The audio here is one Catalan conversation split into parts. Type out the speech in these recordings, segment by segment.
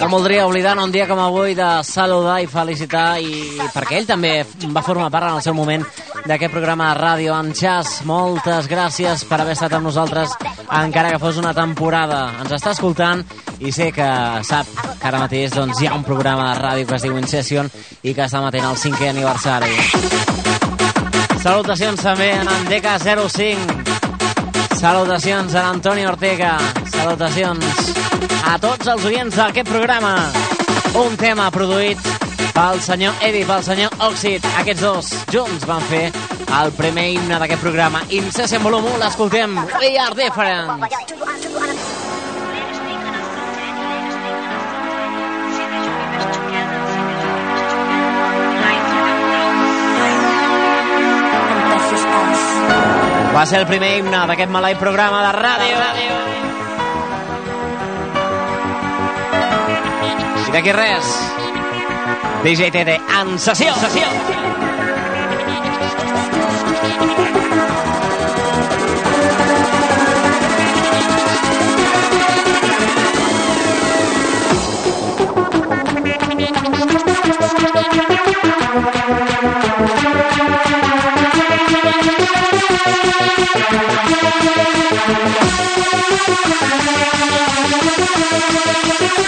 No voldria oblidar un dia com avui de saludar i felicitar i perquè ell també va formar part en el seu moment d'aquest programa de ràdio en jazz. Moltes gràcies per haver estat amb nosaltres encara que fos una temporada. Ens està escoltant i sé que sap que ara mateix doncs, hi ha un programa de ràdio que es diu In Session i que està matent el cinquè aniversari. Salutacions també en Andeca 05. Salutacions a Antoni Ortega. Salutacions a tots els oients d'aquest programa. Un tema produït pel senyor Eddie, pel senyor Òxid. Aquests dos junts van fer el primer himne d'aquest programa. Incessi en volum 1, l'escoltem. We are different. Va ser el primer himne d'aquest maleït programa de ràdio. I d'aquí res, DJ TD en sessió. sessió.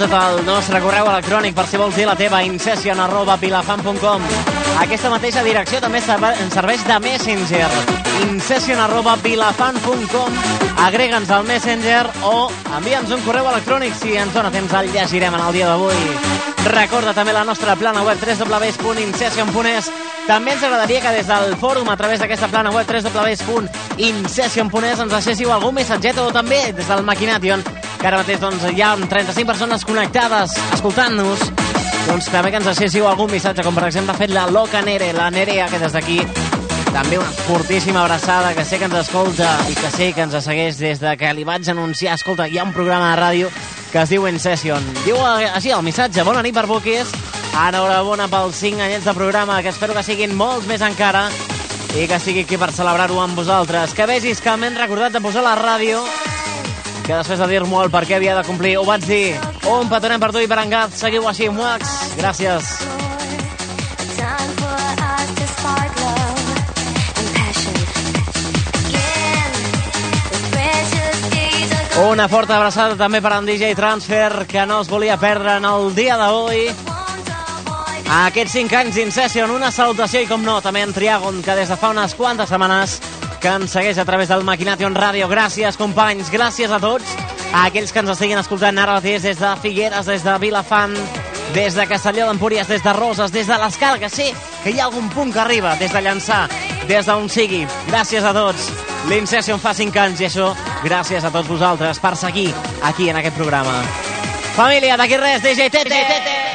Apunta't al nostre correu electrònic per si vols dir la teva incession arroba pilafan.com Aquesta mateixa direcció també ens serveix de Messenger. Incession arroba pilafan.com Agrega'ns al Messenger o envia'ns un correu electrònic si ens dona temps el llegirem en el dia d'avui. Recorda també la nostra plana web www.incession.es també ens agradaria que des del fòrum, a través d'aquesta plana web www.incession.es ens deixéssiu algun missatget o també des del Maquination que ara mateix doncs, hi ha 35 persones connectades escoltant-nos. Doncs també que ens deixéssiu algun missatge com per exemple ha fet la Loca Nere, la Nerea que des d'aquí també una fortíssima abraçada que sé que ens escolta i que sé que ens segueix des de que li vaig anunciar escolta, hi ha un programa de ràdio que es diu In Session diu així el missatge, bona nit per Buquis enhorabona pels 5 anyets de programa que espero que siguin molts més encara i que estigui aquí per celebrar-ho amb vosaltres. Que vegis que m'he recordat de posar la ràdio que després de dir-m'ho el per què havia de complir, ho vaig dir. Un petonem per tu i per en Gat. Seguiu així, Muax. Gràcies. Una forta abraçada també per en DJ Transfer, que no es volia perdre en el dia d'avui. Aquests 5 anys d'Incession, una salutació i, com no, també en Triagon, que des de fa unes quantes setmanes que ens segueix a través del Maquination Radio. Gràcies, companys, gràcies a tots, a aquells que ens estiguin escoltant ara mateix des de Figueres, des de Vilafant, des de Castelló d'Empúries, des de Roses, des de l'Escala, que sé que hi ha algun punt que arriba, des de Llançà, des d'on sigui. Gràcies a tots. L'Incession fa 5 anys i això, gràcies a tots vosaltres per seguir aquí en aquest programa. Família, d'aquí res, DJ Tete. DJ Tete.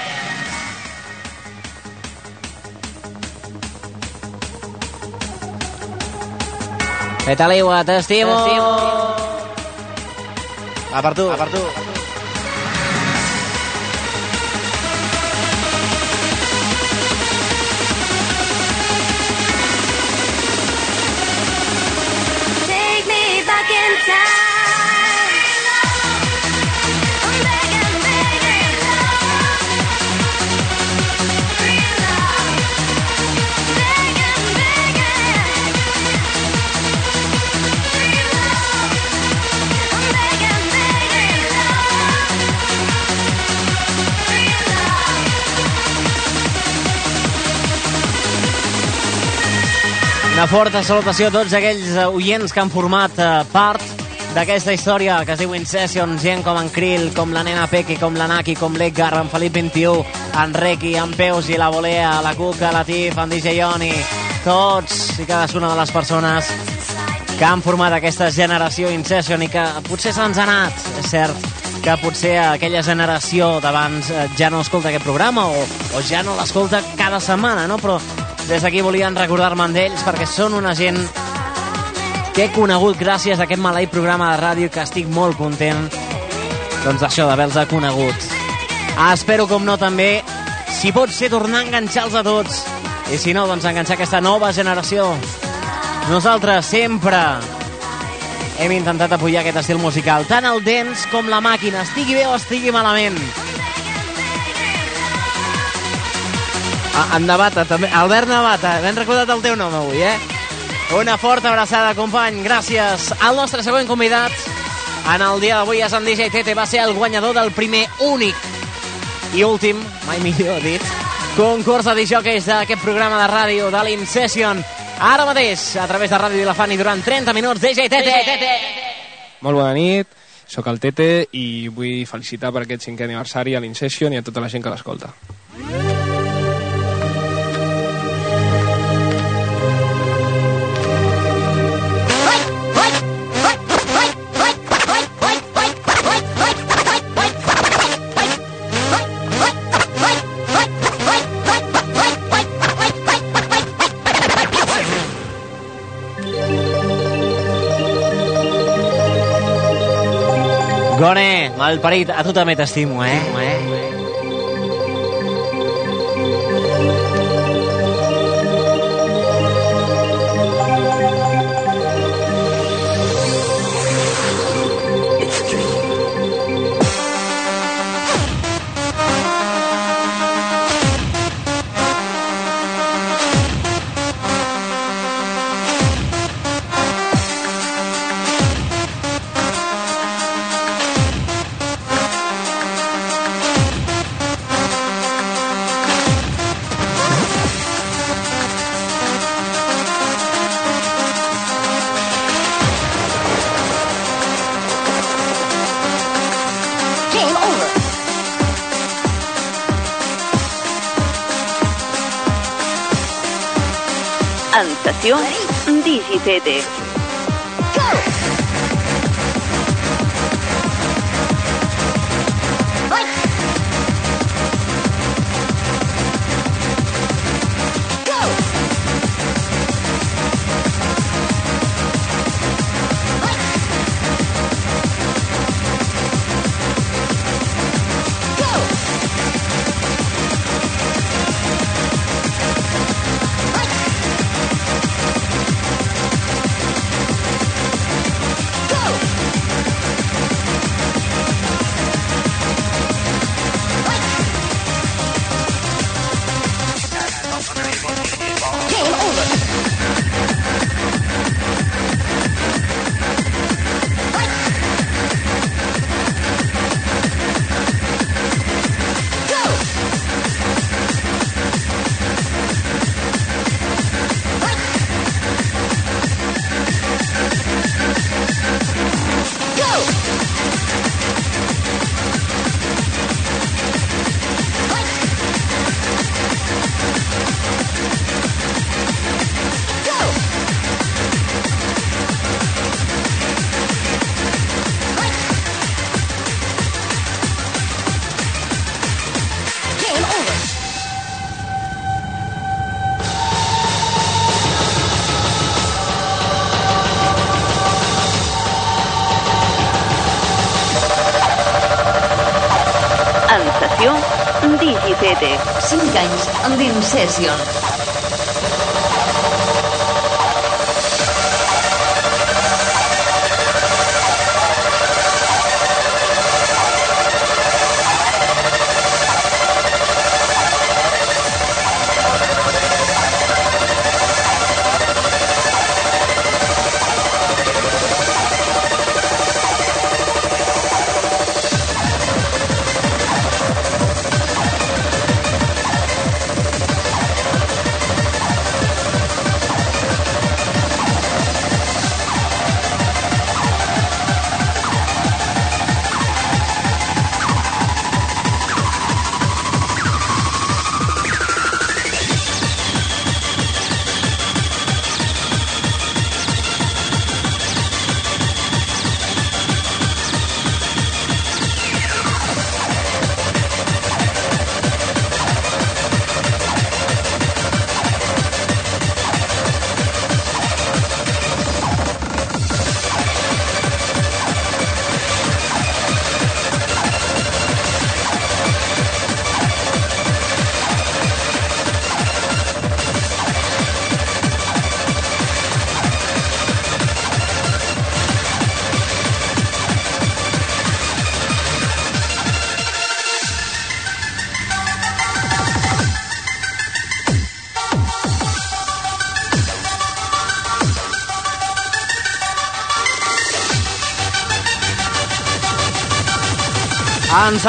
Petaliua, t'estimo. Va per tu. Va per tu. Una forta salutació a tots aquells eh, oients que han format eh, part d'aquesta història que es diu Incession, gent com en Krill, com la nena Pequi, com la Naki, com l'Edgar, en Felip 21, en Requi, en Peus i la Volea, la Cuca, la Tif, en DJ Ioni, tots i cadascuna de les persones que han format aquesta generació Incession i que potser se'ns ha anat, és cert, que potser aquella generació d'abans eh, ja no escolta aquest programa o, o ja no l'escolta cada setmana, no? Però des d'aquí volien recordar-me d'ells perquè són una gent que he conegut gràcies a aquest maleït programa de ràdio que estic molt content doncs això, d'haver-los conegut. Ah, espero, com no, també, si pot ser, tornar a enganxar-los a tots. I si no, doncs enganxar aquesta nova generació. Nosaltres sempre hem intentat apoyar aquest estil musical, tant el dance com la màquina, estigui bé o estigui malament. Ah, en Navata, també. Albert Navata, ben recordat el teu nom avui, eh? Una forta abraçada, company. Gràcies. El nostre següent convidat en el dia d'avui és en DJ Tete. Va ser el guanyador del primer, únic i últim, mai millor dit, concurs de disjòqueis d'aquest programa de ràdio de l'Incession. Ara mateix, a través de Ràdio Vilafant i durant 30 minuts, DJ Tete. Molt bona nit, sóc el Tete i vull felicitar per aquest cinquè aniversari a l'Incession i a tota la gent que l'escolta. Gone, malparit, a tu també t'estimo, eh? eh? edición 17. Amb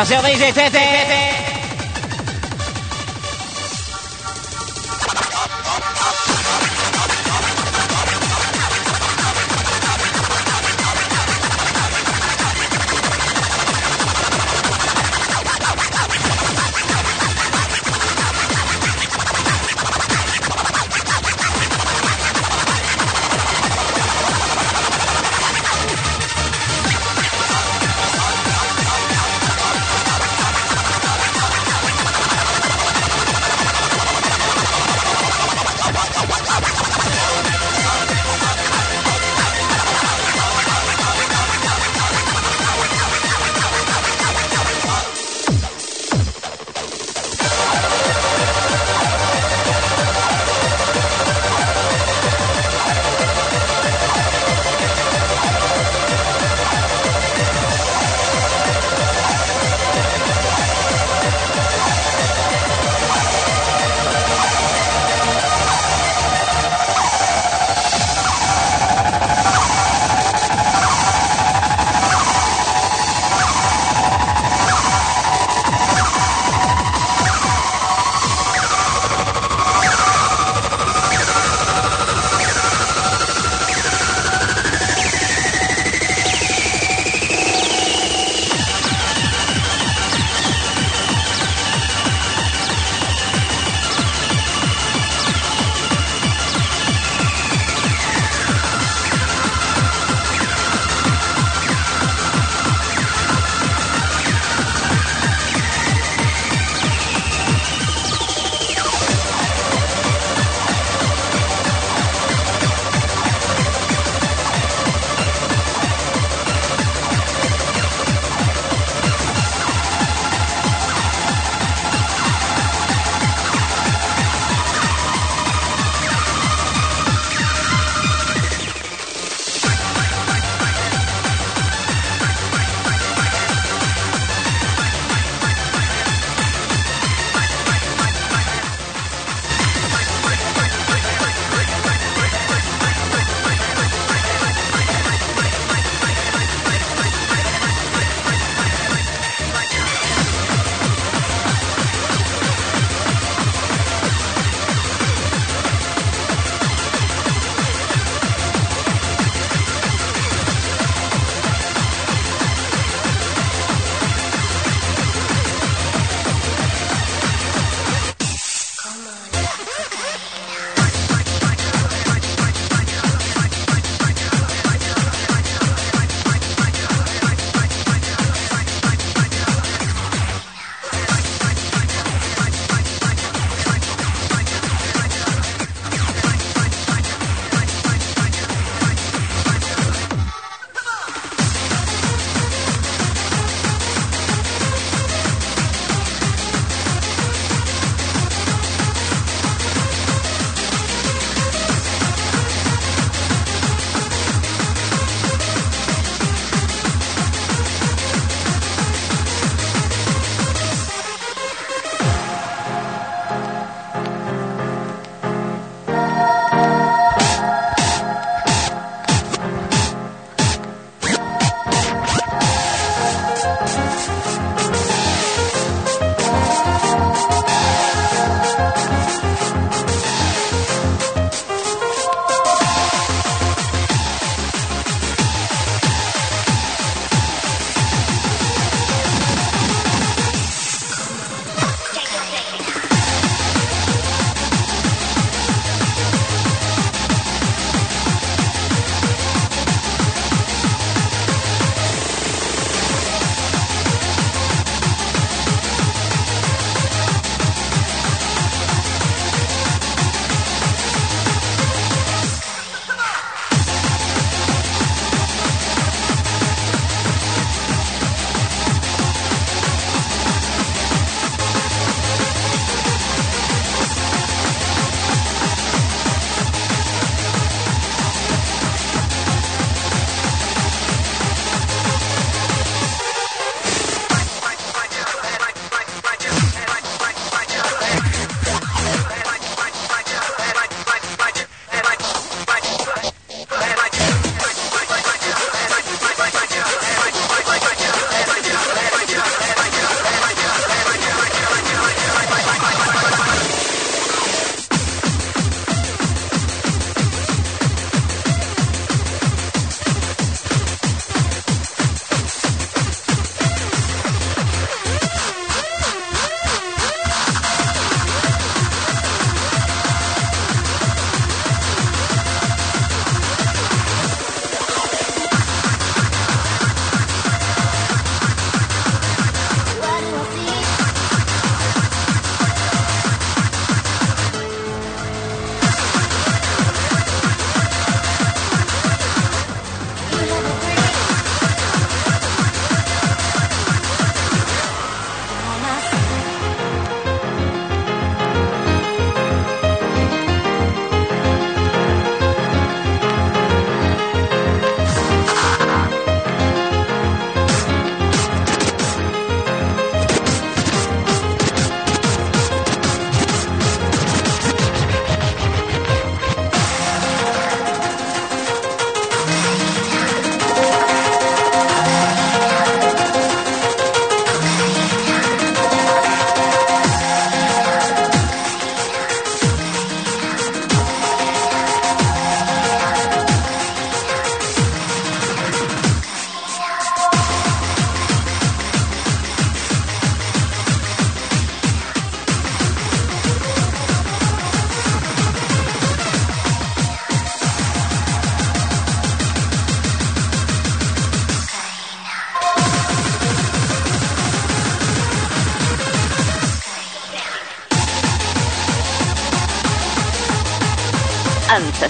l'Incession.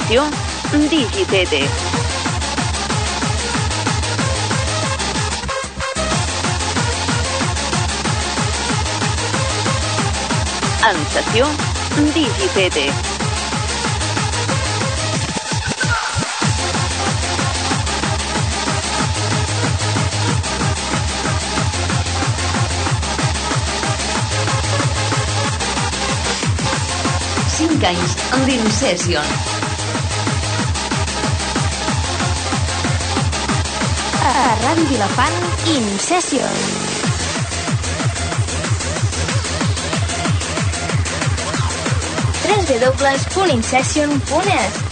En sessió DJTT. En sessió Digitete. En sessió Digitete. Cinc anys d'Incession. Ràdio Vilafant, In Session. www.incession.es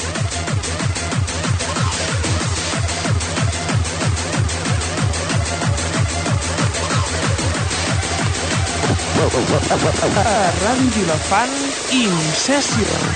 A Ràdio Vilafant, Incession. Don't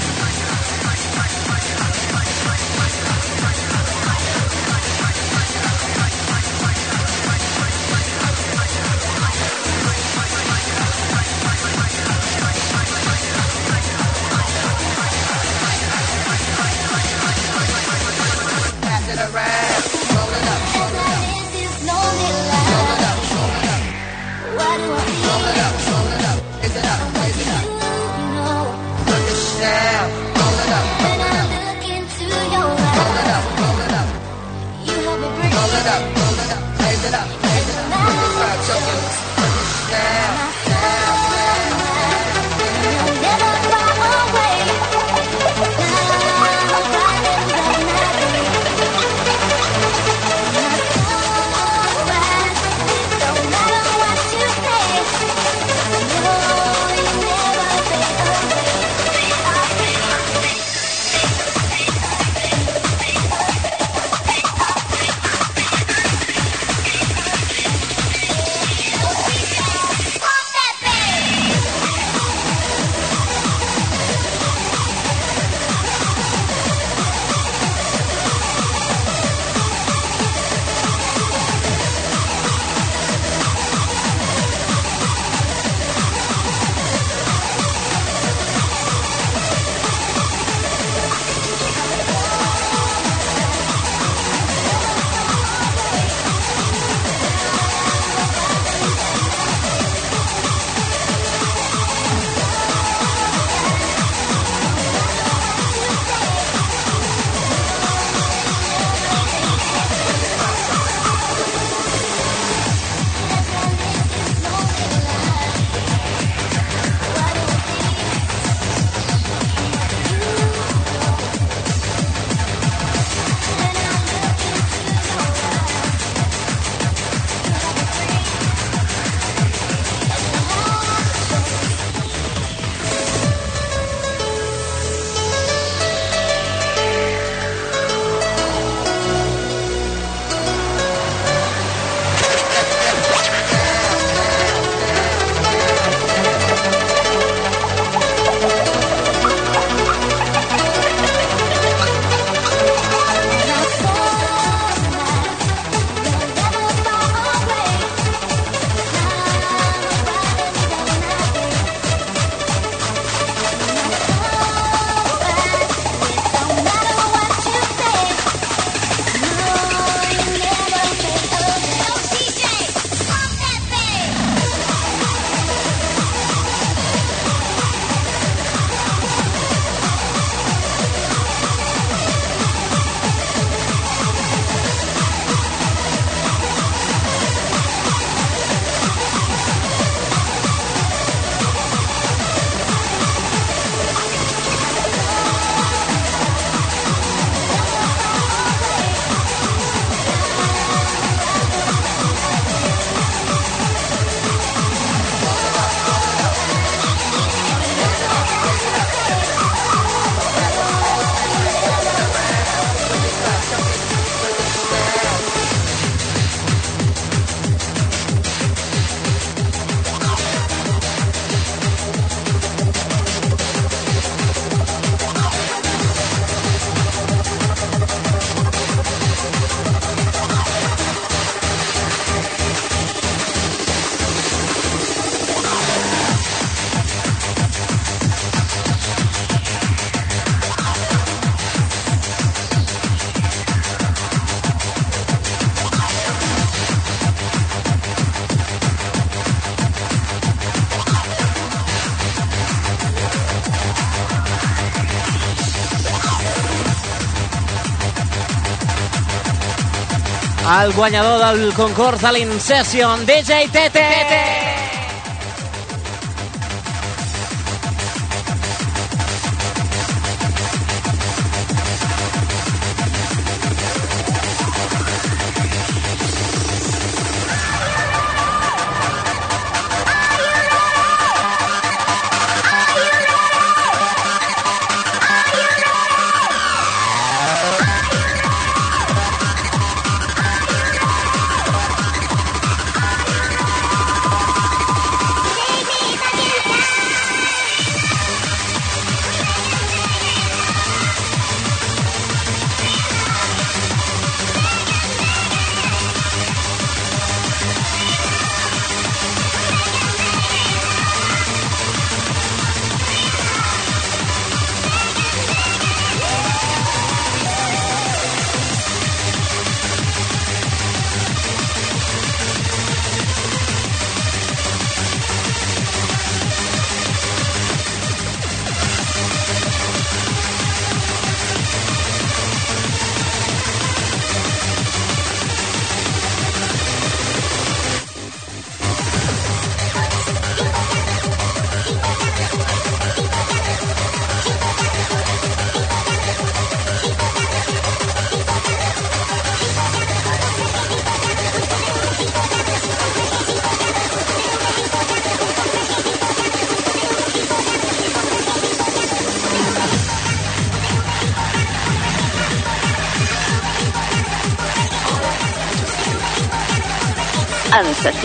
el guanyador del concurs de l'Incession, DJ Tete. En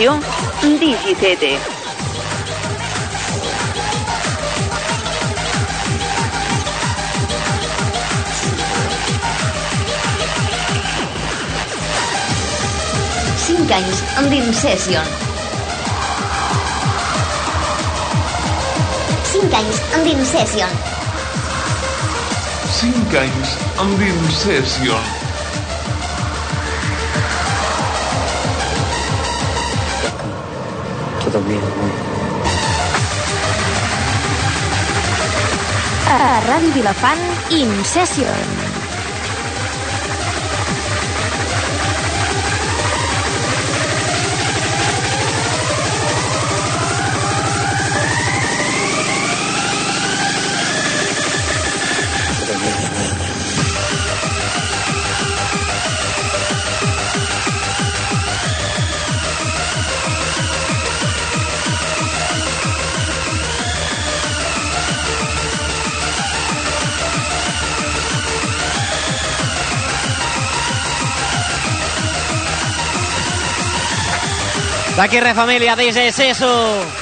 sessió DigiCT. Cinc anys d'Incession. Cinc anys amb Incession. 5 anys amb A Ràdio Vilafant. D'aquí re família, DJ Seso. tell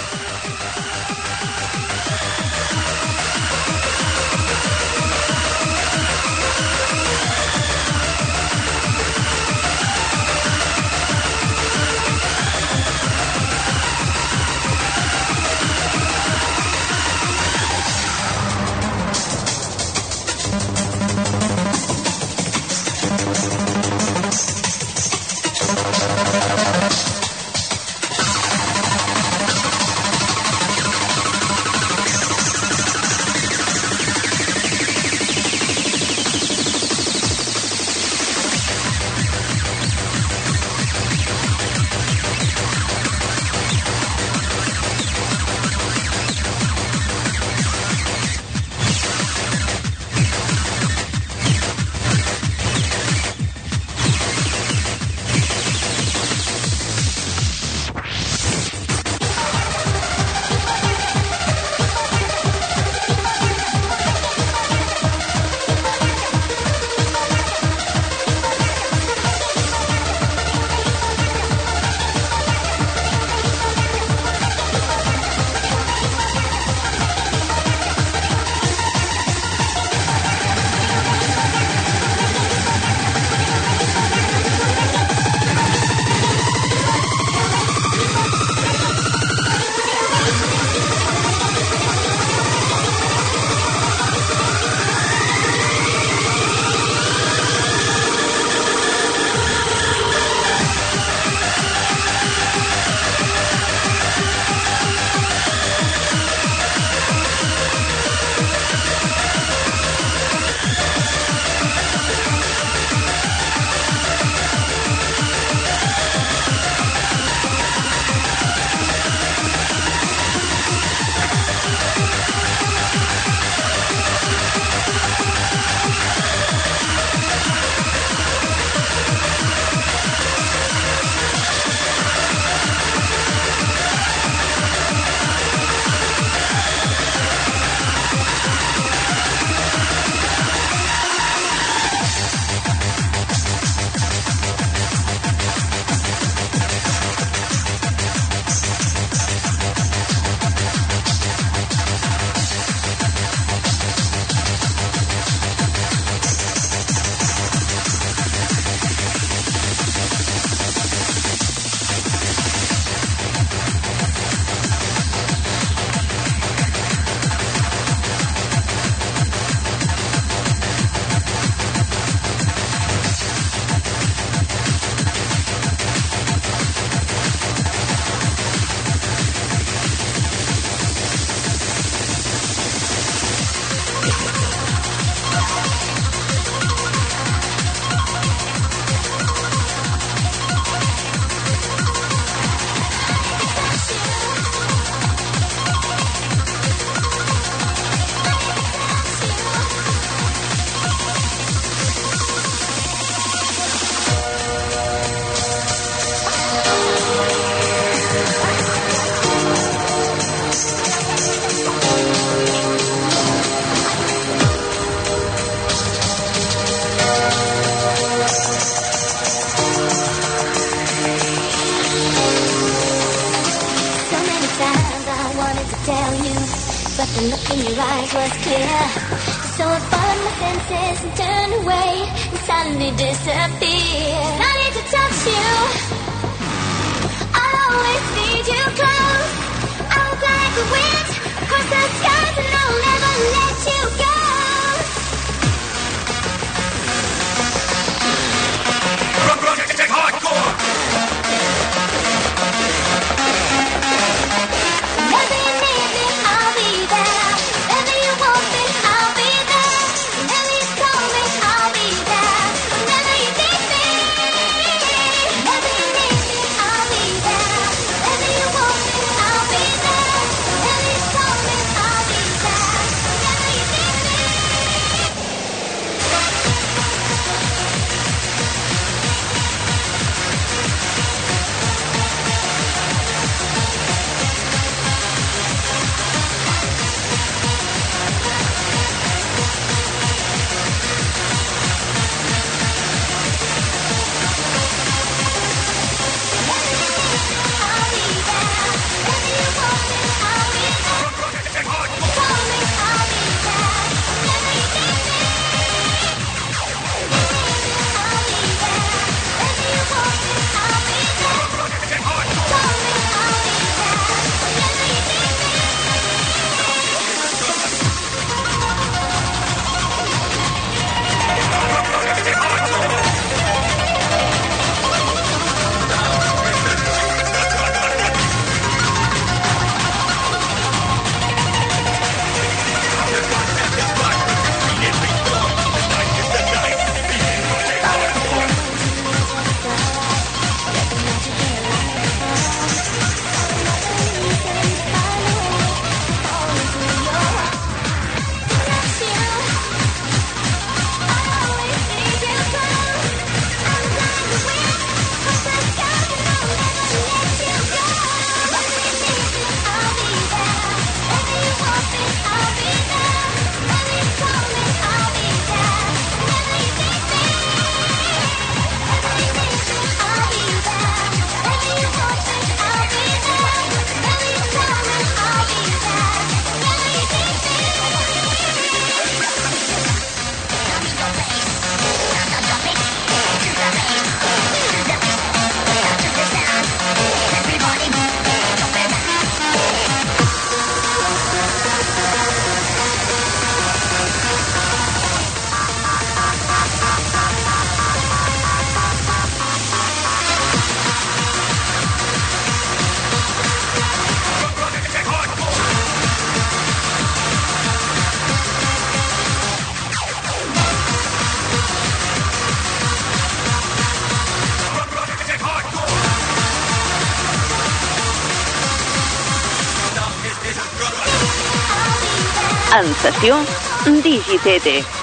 En sessió, Digitete.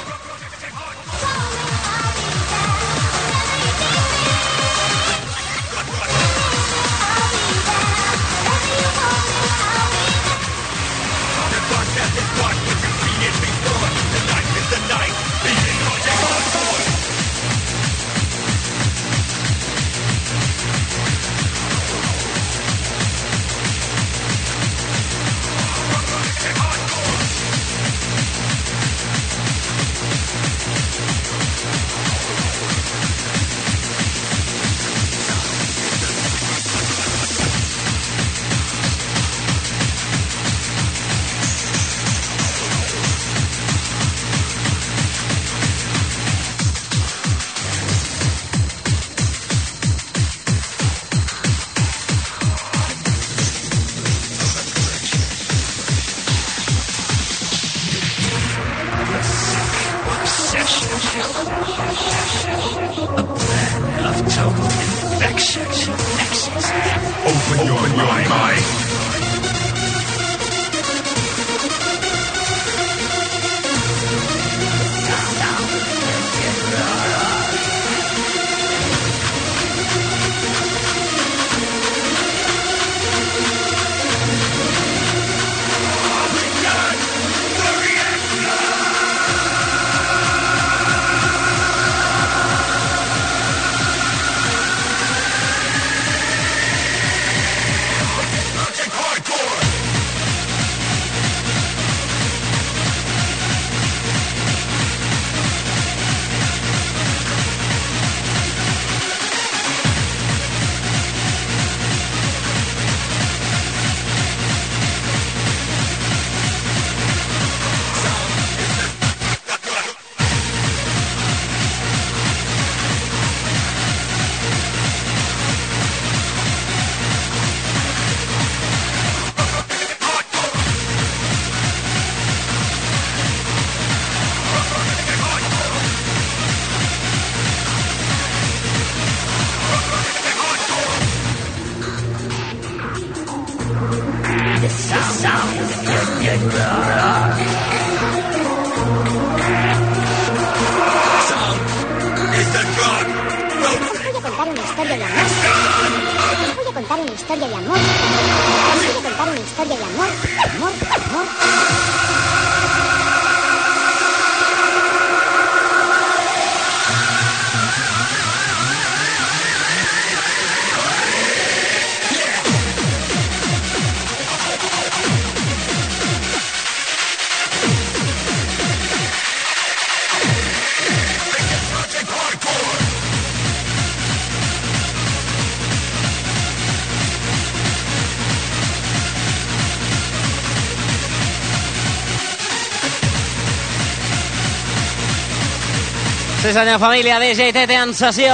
Sí senyor, família, DJ Tete en sessió.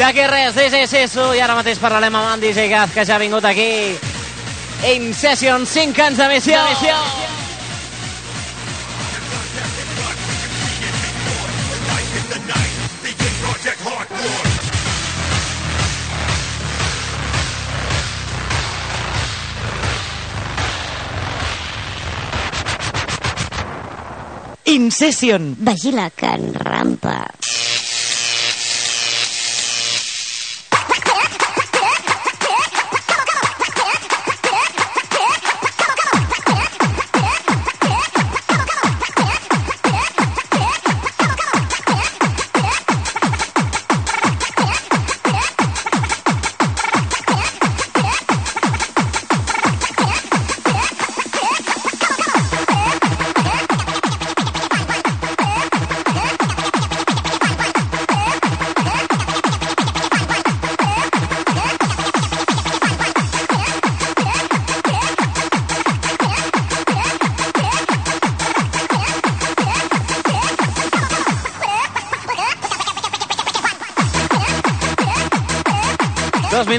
D'aquí res, DJ Sesu, i ara mateix parlarem amb en DJ Gaz, que ja ha vingut aquí. In Session, 5 anys d'emissió. Incession. Vigila que en rampa.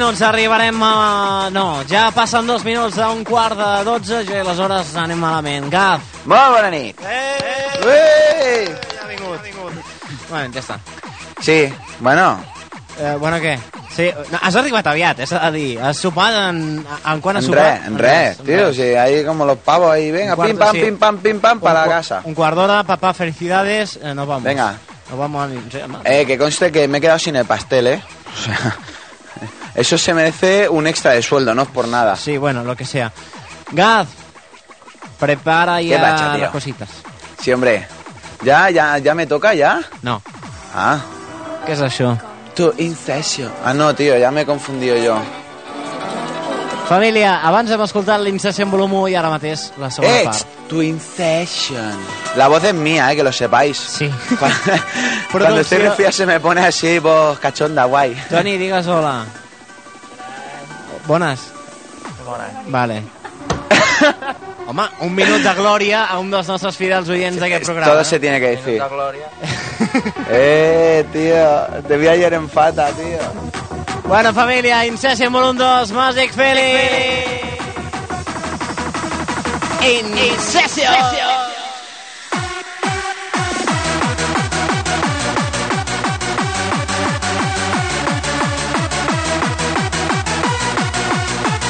Minuts, arribarem a... No, ja passen dos minuts a un quart de dotze, i aleshores anem malament. Gaf. Molt bona nit. Eh! Ué! Ja ha vingut. Bueno, ja està. Sí, bueno, Eh, bueno, què? Sí, no, has arribat aviat, és a dir, has sopat en, en quan has en sopat? res, en res, tío. Sí, ahí como los pavos ahí, venga, Un cuarto, pim pam, sí. pim pam, pim pam, para la casa. Un cuarto de hora, papá, felicidades, eh, nos vamos. Venga. Nos vamos a... Eh, que conste que me he quedado sin el pastel, ¿eh? O sea, eso se merece un extra de sueldo, no es por nada. Sí, bueno, lo que sea. Gaz, prepara ¿Qué ya tío? las cositas. Sí, hombre. ¿Ya, ya, ya me toca, ya? No, Ah. què és això? Tu, Incession. Ah, no, tío, ya me he confundido yo. Família, abans hem escoltat l'Incession volum 1 i ara mateix la segona ¡Eh! part. Tu Incession. La voz es mía, eh, que lo sepáis. Sí. Cuando, cuando estoy resfriado se me pone así, voz cachonda, guay. Toni, digues hola. Bones. Vale. Home, un minut de glòria a un dels nostres fidels oients d'aquest programa. Todo se tiene que decir. Eh, tío, te vi ayer en Fata, tío. Bueno, família, Incession volum 2, Magic Feliz. Incession.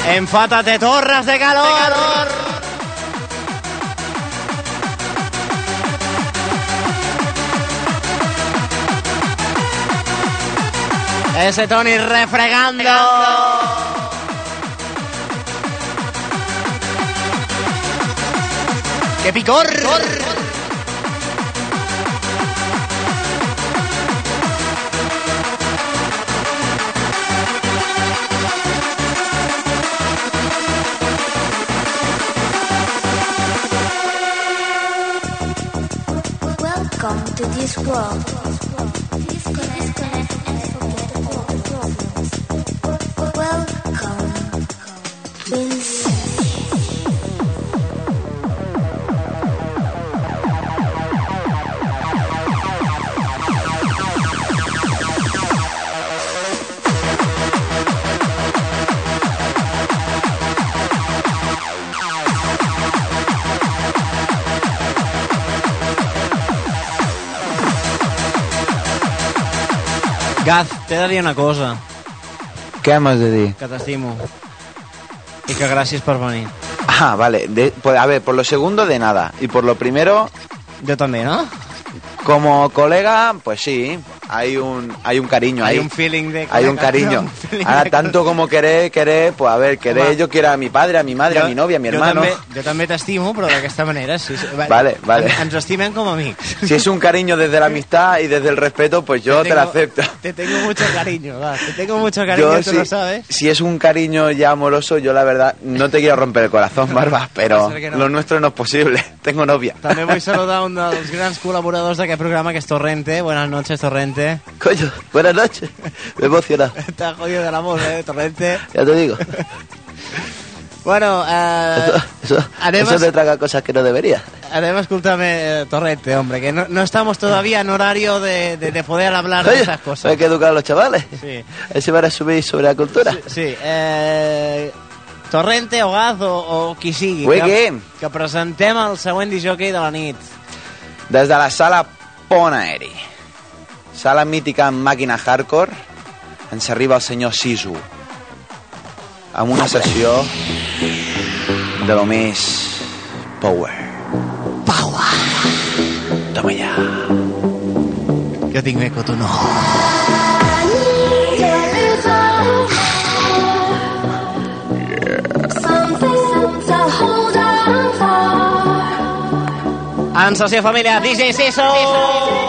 Enfátate, torres de calor. Ese Tony refregando. ¡Qué picor! Welcome school. Gaz, t'he de dir una cosa, ¿Qué hemos de decir? que t'estimo. I que gràcies per venir. Ah, vale. De- pues, a ver, por lo segundo de nada. Y por lo primero, Jo també, no? como colega, pues sí, hay un, hay un cariño Hay ahí. un feeling de... Hay un cariño. un feeling Ahora, de- tanto como querer, querer, pues a ver, querer, Home. yo quiero a mi padre, a mi madre, a Jo- mi novia, a mi jo hermano. També, jo també t'estimo, però d'aquesta manera, sí. sí. Va- Vale, vale. En- Ens estimem com a amics. Si es un cariño desde la amistad y desde el respeto, pues yo te, tengo- lo acepto. Te tengo mucho cariño, va. Te tengo mucho cariño, tú si, lo sabes. si es un cariño ya amoroso, yo la verdad no te quiero romper el corazón, Barba, pero no. lo nuestro no es posible. Tengo novia. També vull saludar un dels grans col·laboradors d'aquest programa, que és Torrente. Buenas noches, Torrente. Coño, buenas noches. Me he emocionado. Has jodido de la voz, eh, Torrente. Ya te digo. Bueno, eh, Eso, Además- eso te traga cosas que no debería. además, escúchame, eh, Torrente, hombre, que no, no estamos todavía en horario de, de- de poder hablar de Oye, esas cosas. hay que educar a los chavales. Sí. Ahí se van a subir sobre la cultura. Sí, eh, Torrente, Ogaz o, o qui sigui. Ui, que, que presentem el següent disjockey de la nit. Des de la sala Pont Aeri, sala mítica en màquina hardcore, ens arriba el senyor Sisu, amb una sessió de lo més power. Power. Toma ja. Jo tinc eco, tu no. En sessió familiar, DJ Siso! on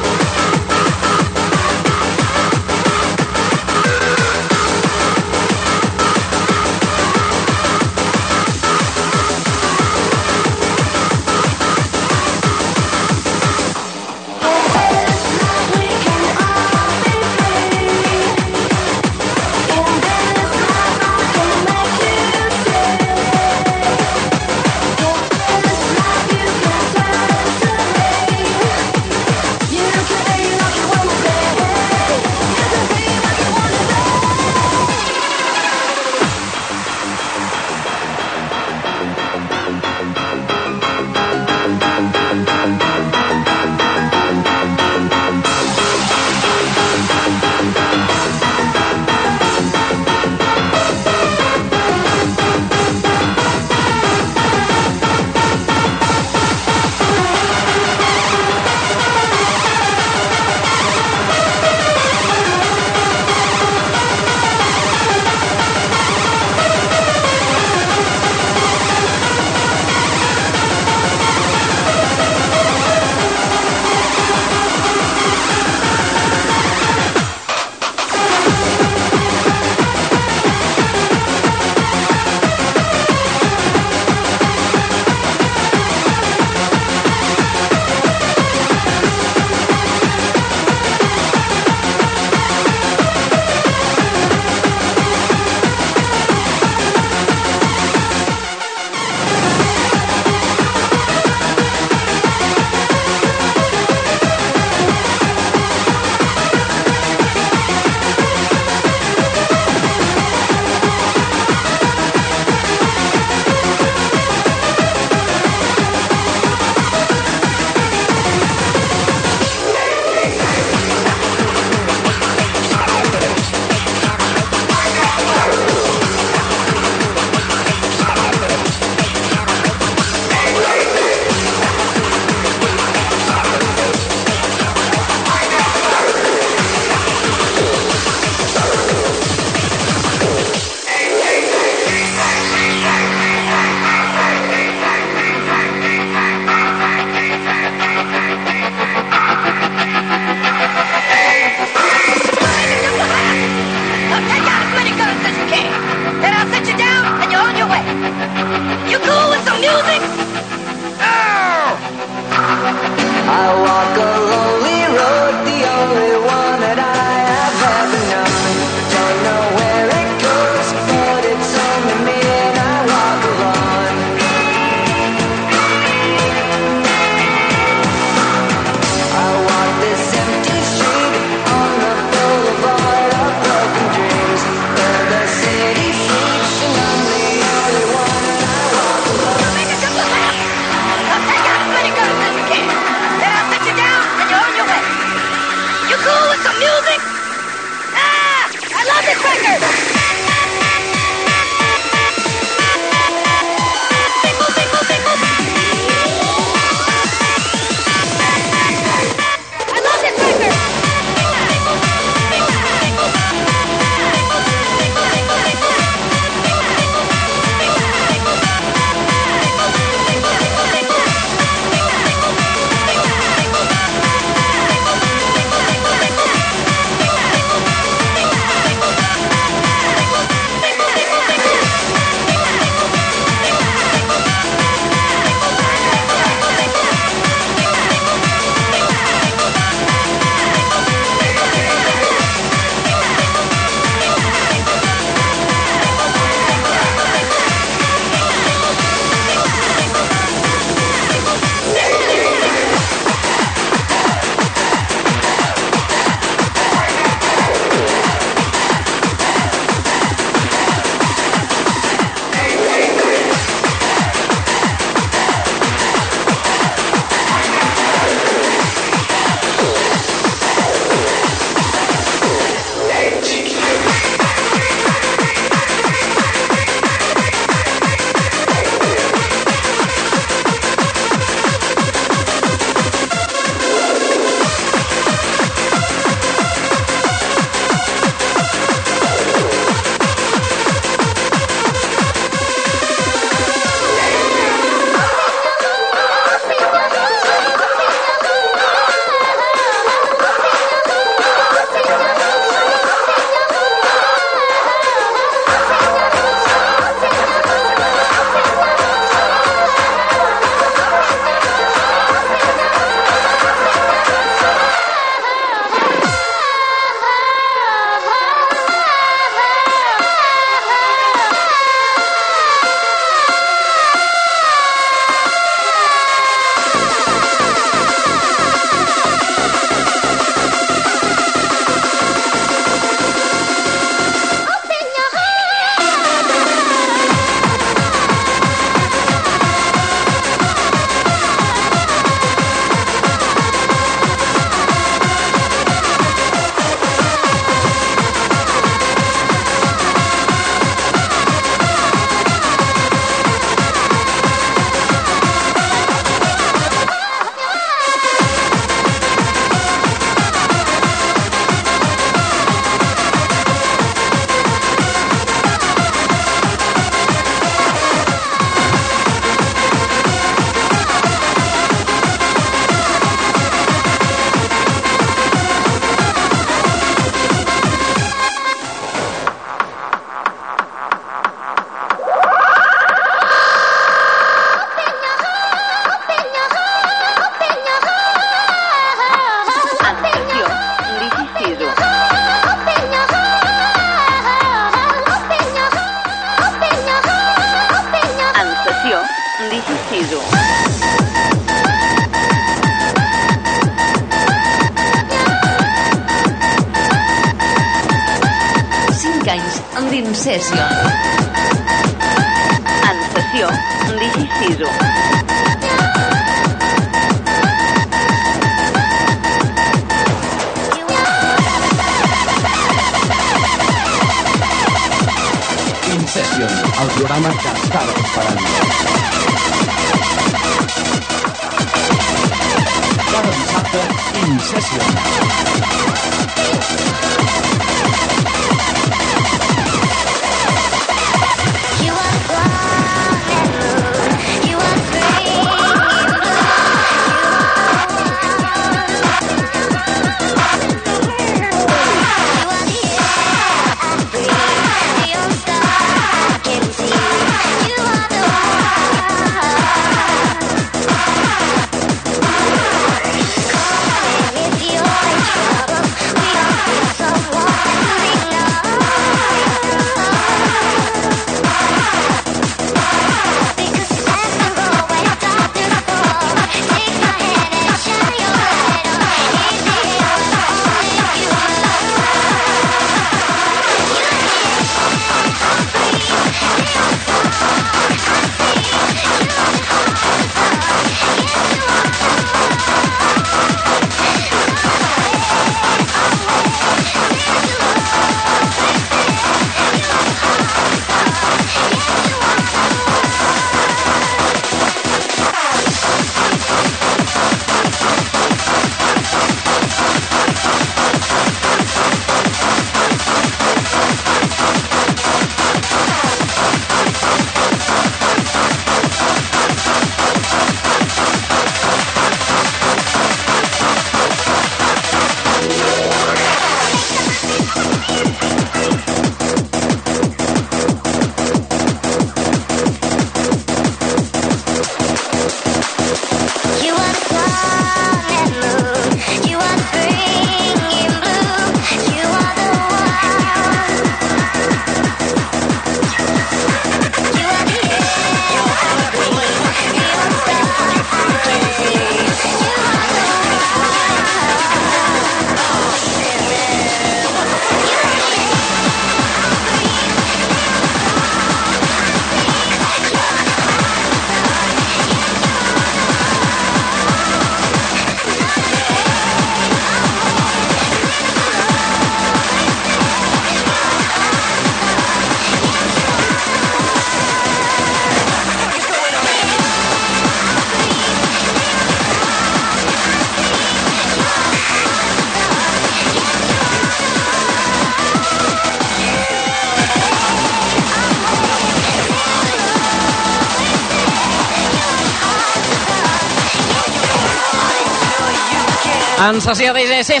En sessió de sí,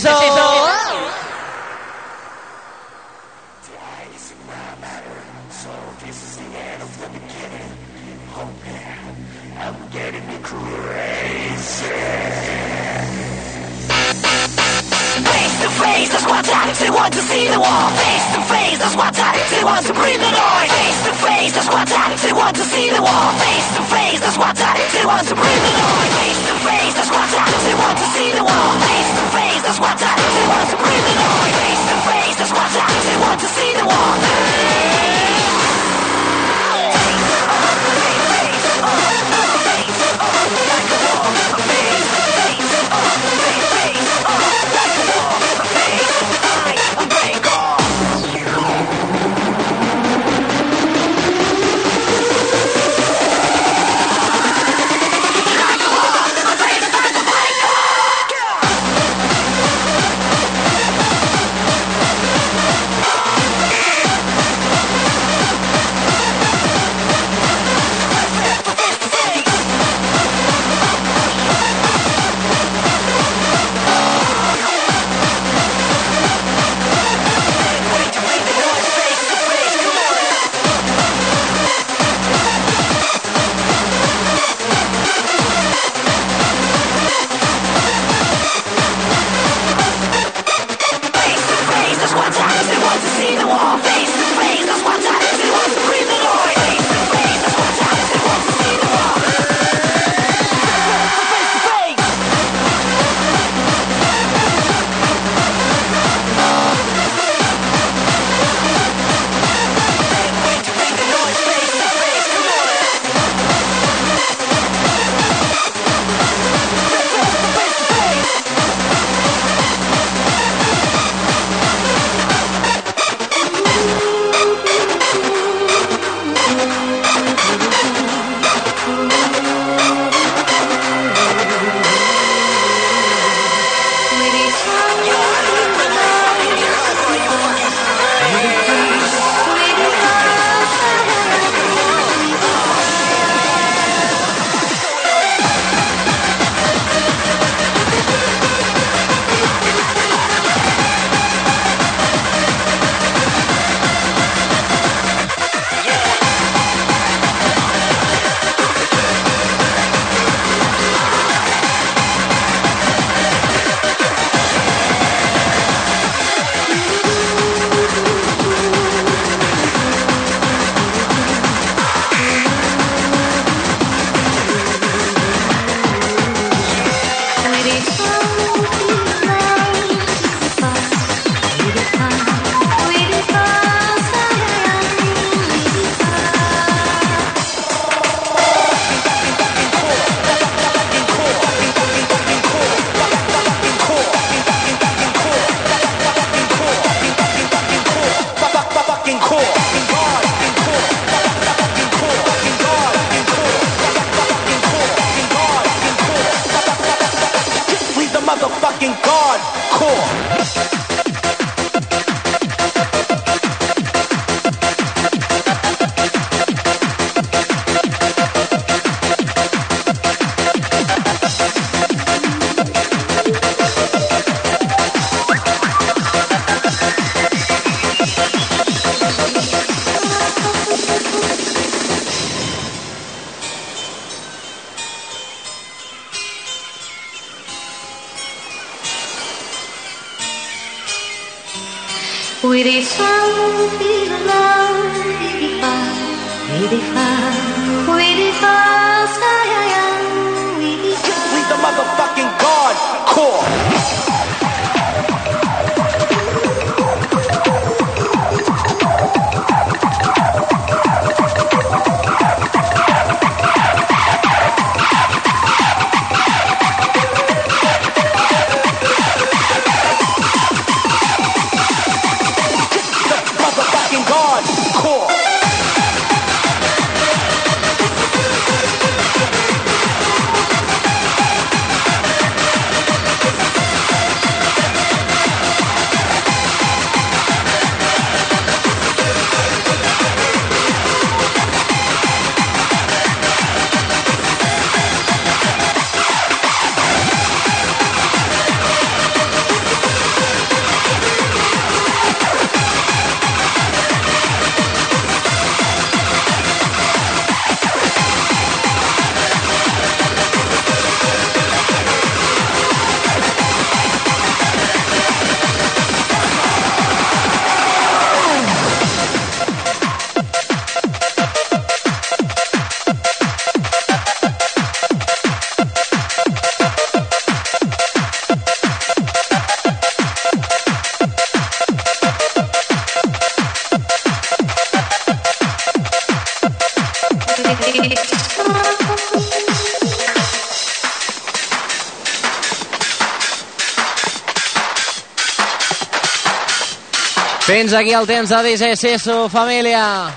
Fins aquí el temps de DJ Seso, família.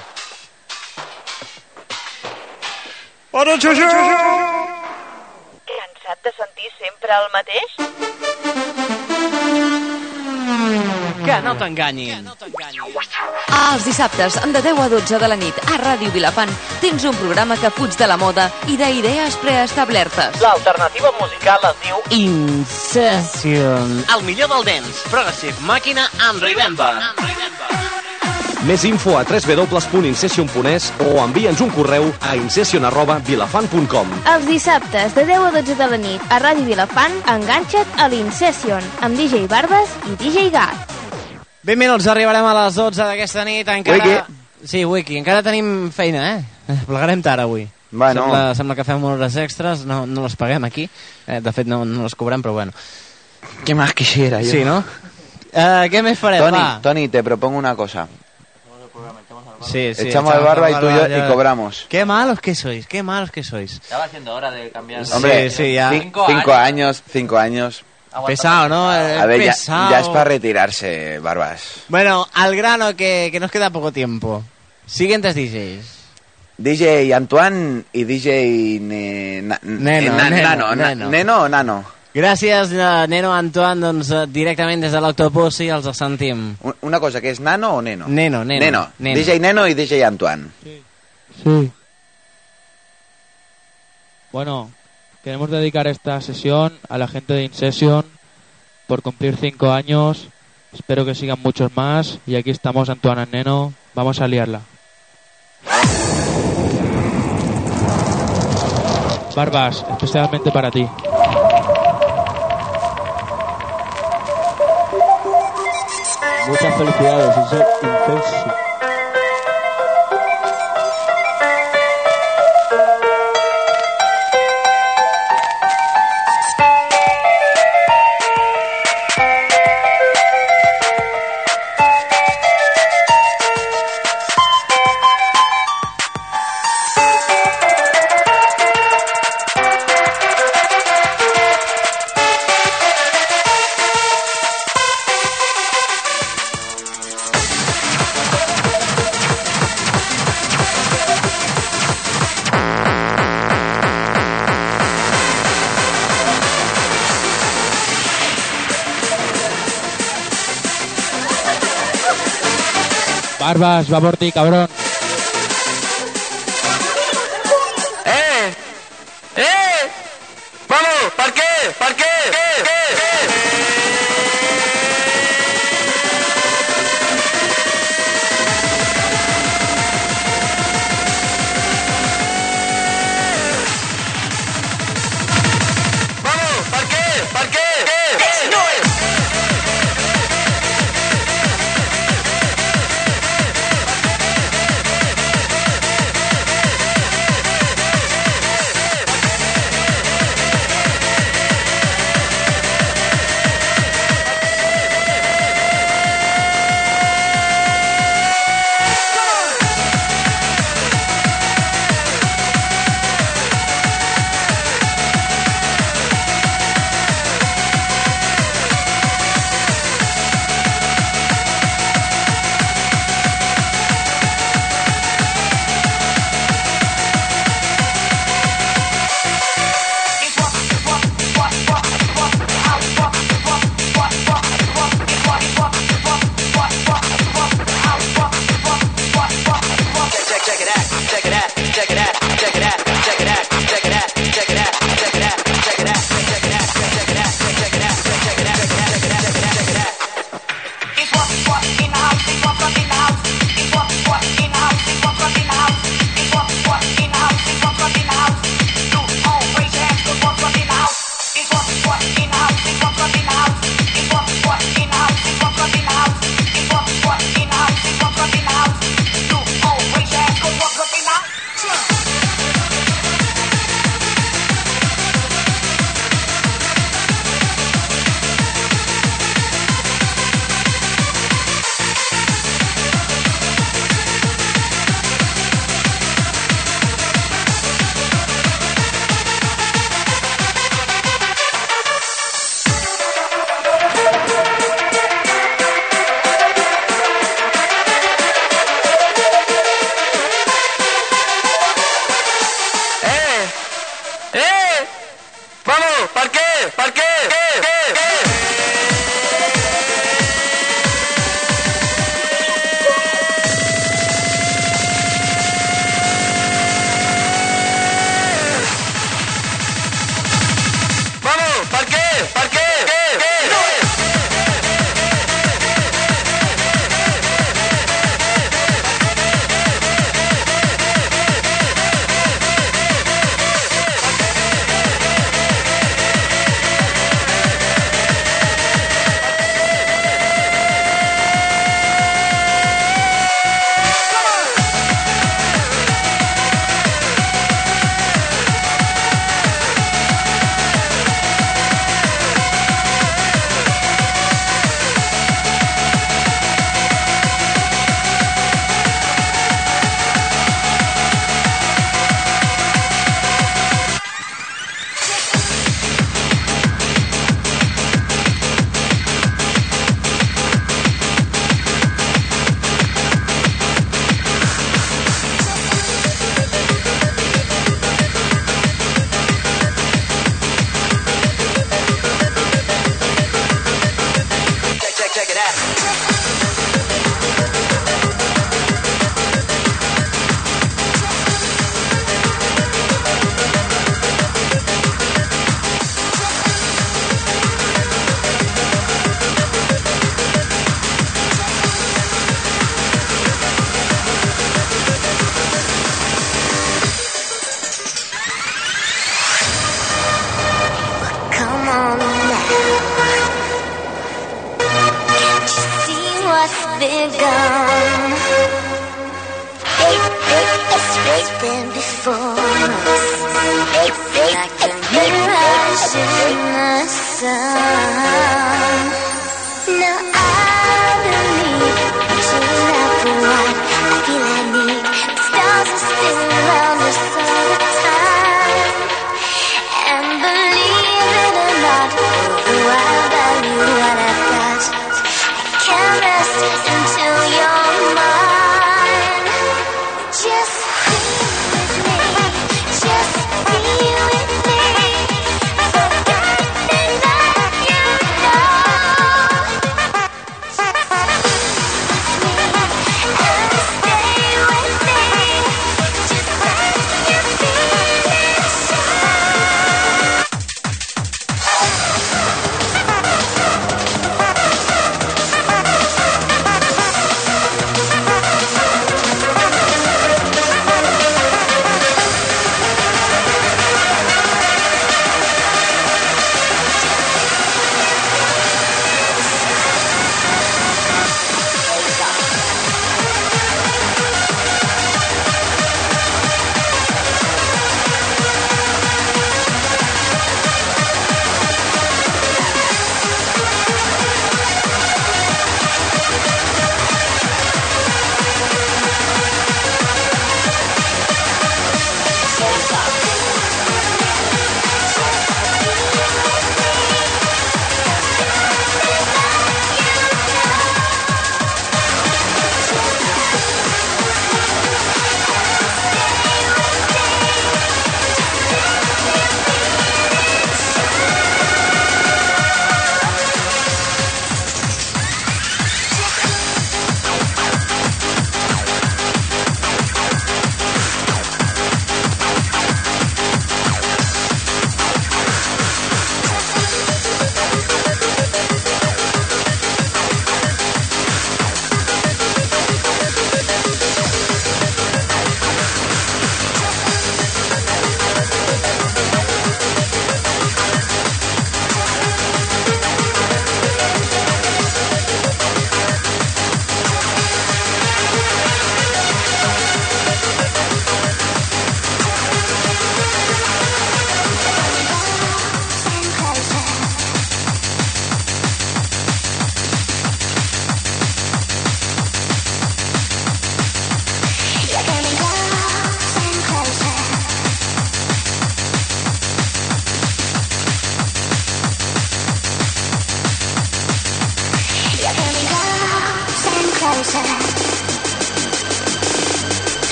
Bona xuxa! Cansat de sentir sempre el mateix? Que no t'enganyi. Els dissabtes, de 10 a 12 de la nit, a Ràdio Vilafant, tens un programa que fuig de la moda i d'idees preestablertes. L'alternativa musical es diu Incession. El millor del dance, Progressive Màquina and Remember. Més info a www.incession.es o envia'ns un correu a incession.vilafant.com Els dissabtes de 10 a 12 de la nit a Ràdio Vilafant, enganxa't a l'Incession amb DJ Barbas i DJ Gat. 20 minuts, arribarem a les 12 d'aquesta nit. Encara... Wiki. Sí, Wiki, encara tenim feina, eh? Plegarem tard avui. Bueno. Sembla, sembla que fem hores extres, no, no les paguem aquí. Eh, de fet, no, no les cobrem, però bueno. ¿Qué más quisiera yo? Sí, no? Eh, què més farem? Tony, Va. Tony, te propongo una cosa. Sí, sí, Echamos el barba y tú y yo ya. y cobramos. Qué malos que sois, qué malos que sois. Estaba haciendo hora de cambiar. Hombre, sí, ya. cin- Cinco, años. cinco años. Pesado, ¿no? A ver, ya, pesado. ya es para retirarse, Barbas. Bueno, al grano que, que nos queda poco tiempo. Siguientes DJs. DJ Antoine y DJ ne- na- Neno, eh, na- Neno, Nano. na- Neno. ¿Neno o Nano? Gràcies, eh, Neno Antoine, doncs eh, directament des de els sentim. Un- Una cosa, ¿que es Nano o Neno? Neno, Neno. Neno. Neno. DJ Neno y DJ Antoine. Sí. Bueno, queremos dedicar esta sesión a la gente de InSession por cumplir cinco años. Espero que sigan muchos más. Y aquí estamos, Antoine Neno. Vamos a liarla. Barbas, especialmente para ti. Muchas felicidades, Inse- Incession. vas, Babordi, cabrón.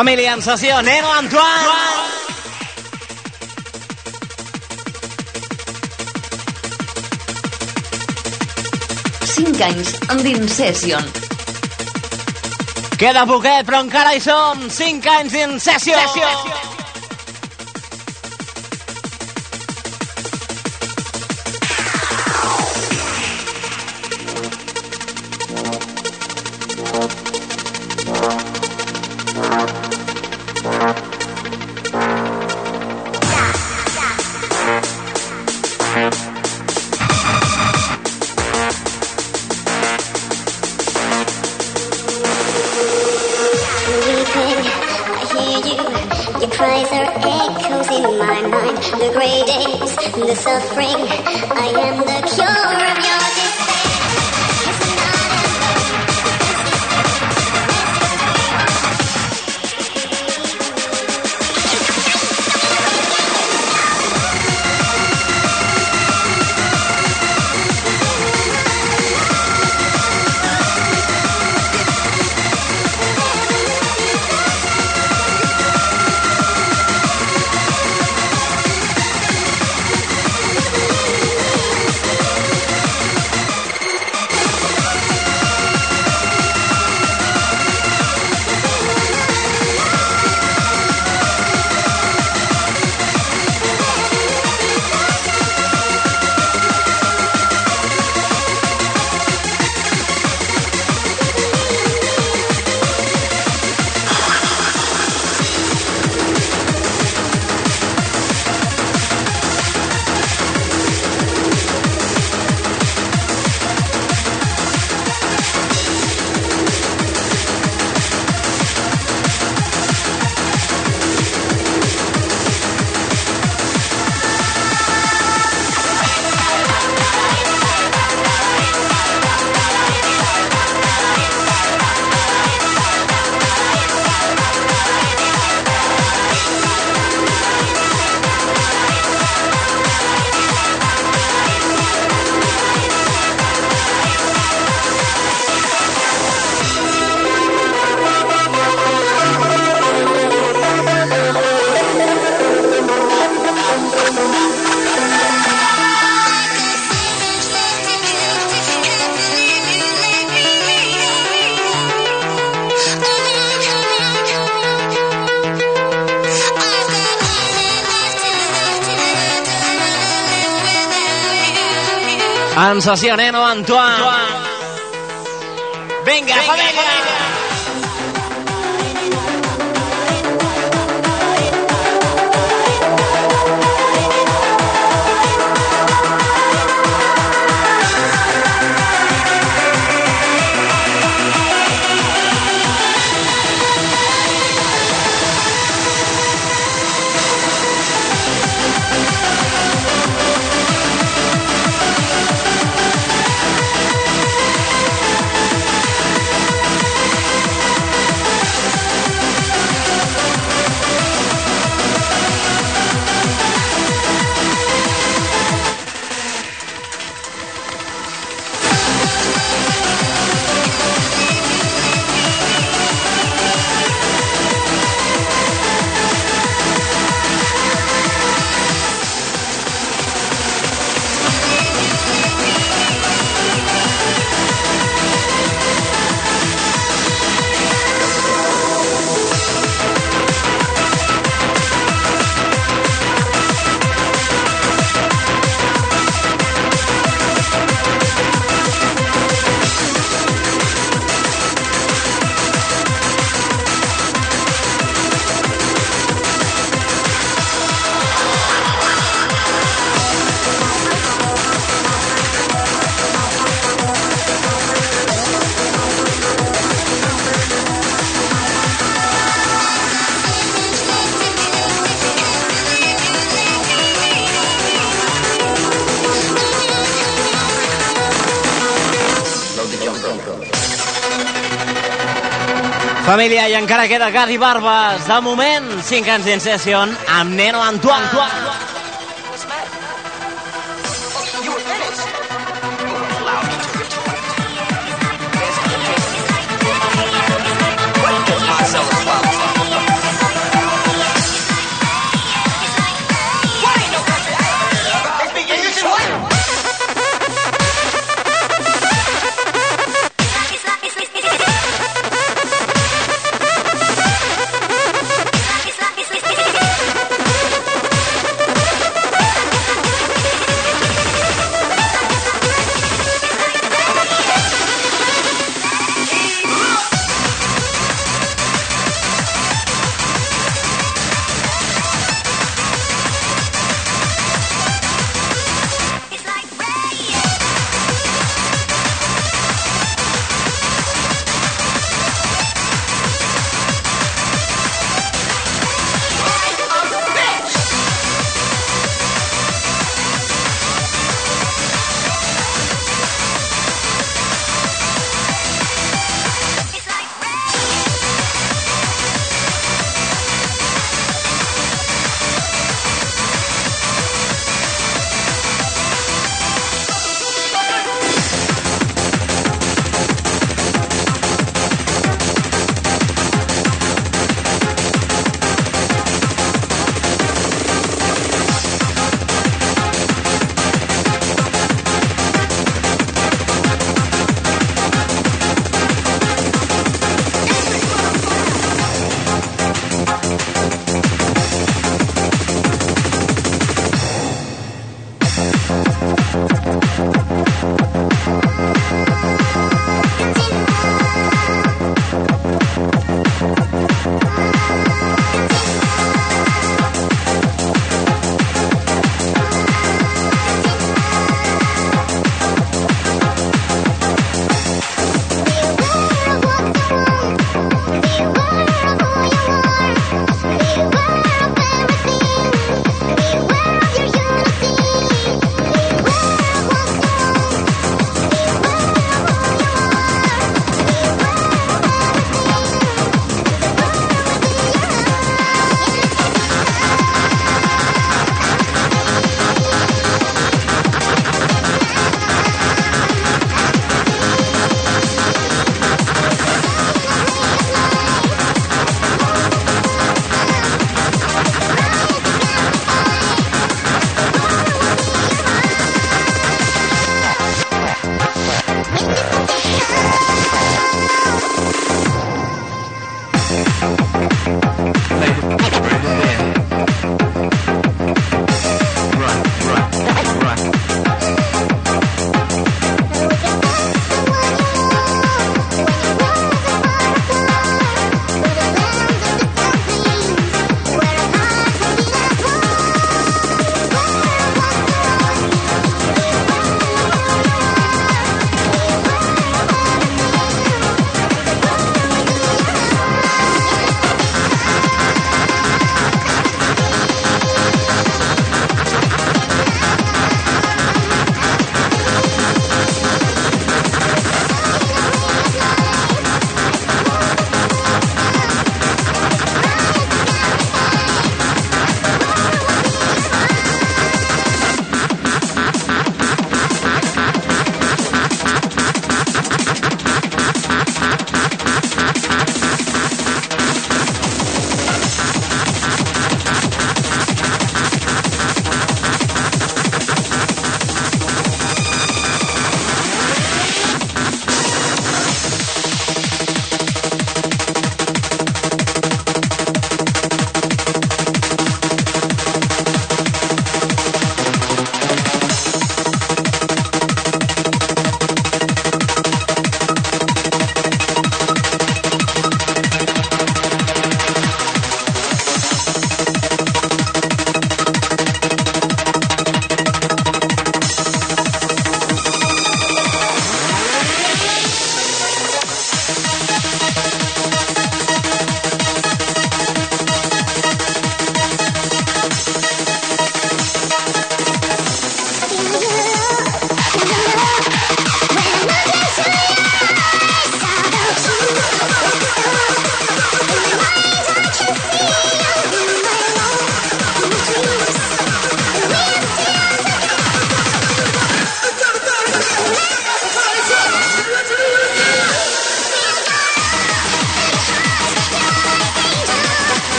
Família en sessió, Neno Antoine! 5 anys amb Incession. Queda poquet, però encara hi som! 5 anys in sessió! Weeping, En sessió, Neno Antoine! Vinga, família! Família, i encara queda Gadi Barbes. De moment, 5 anys d'Incession amb Neno Antoine. Antoine.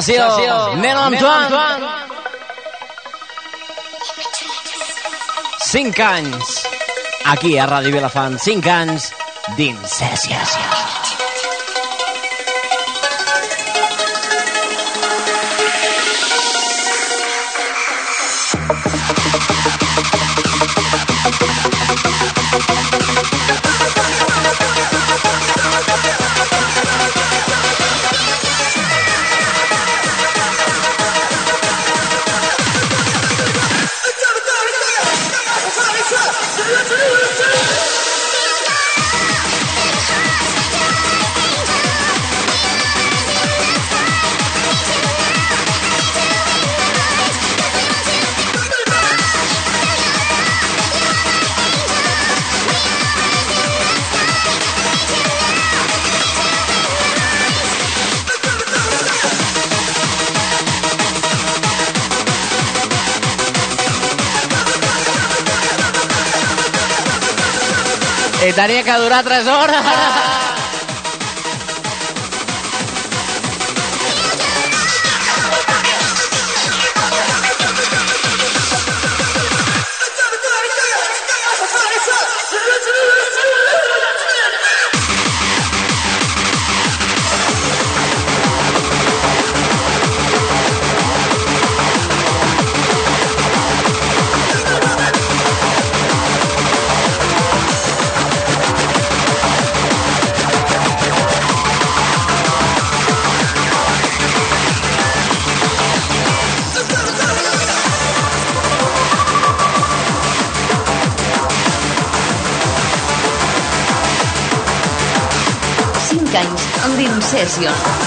Sessió, Sessió. Nel Antoine. Antoine. 5 anys. Aquí a Ràdio Vilafant, 5 anys d'incessió. I tres horas. diversión.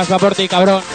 Barbas, va por cabrón.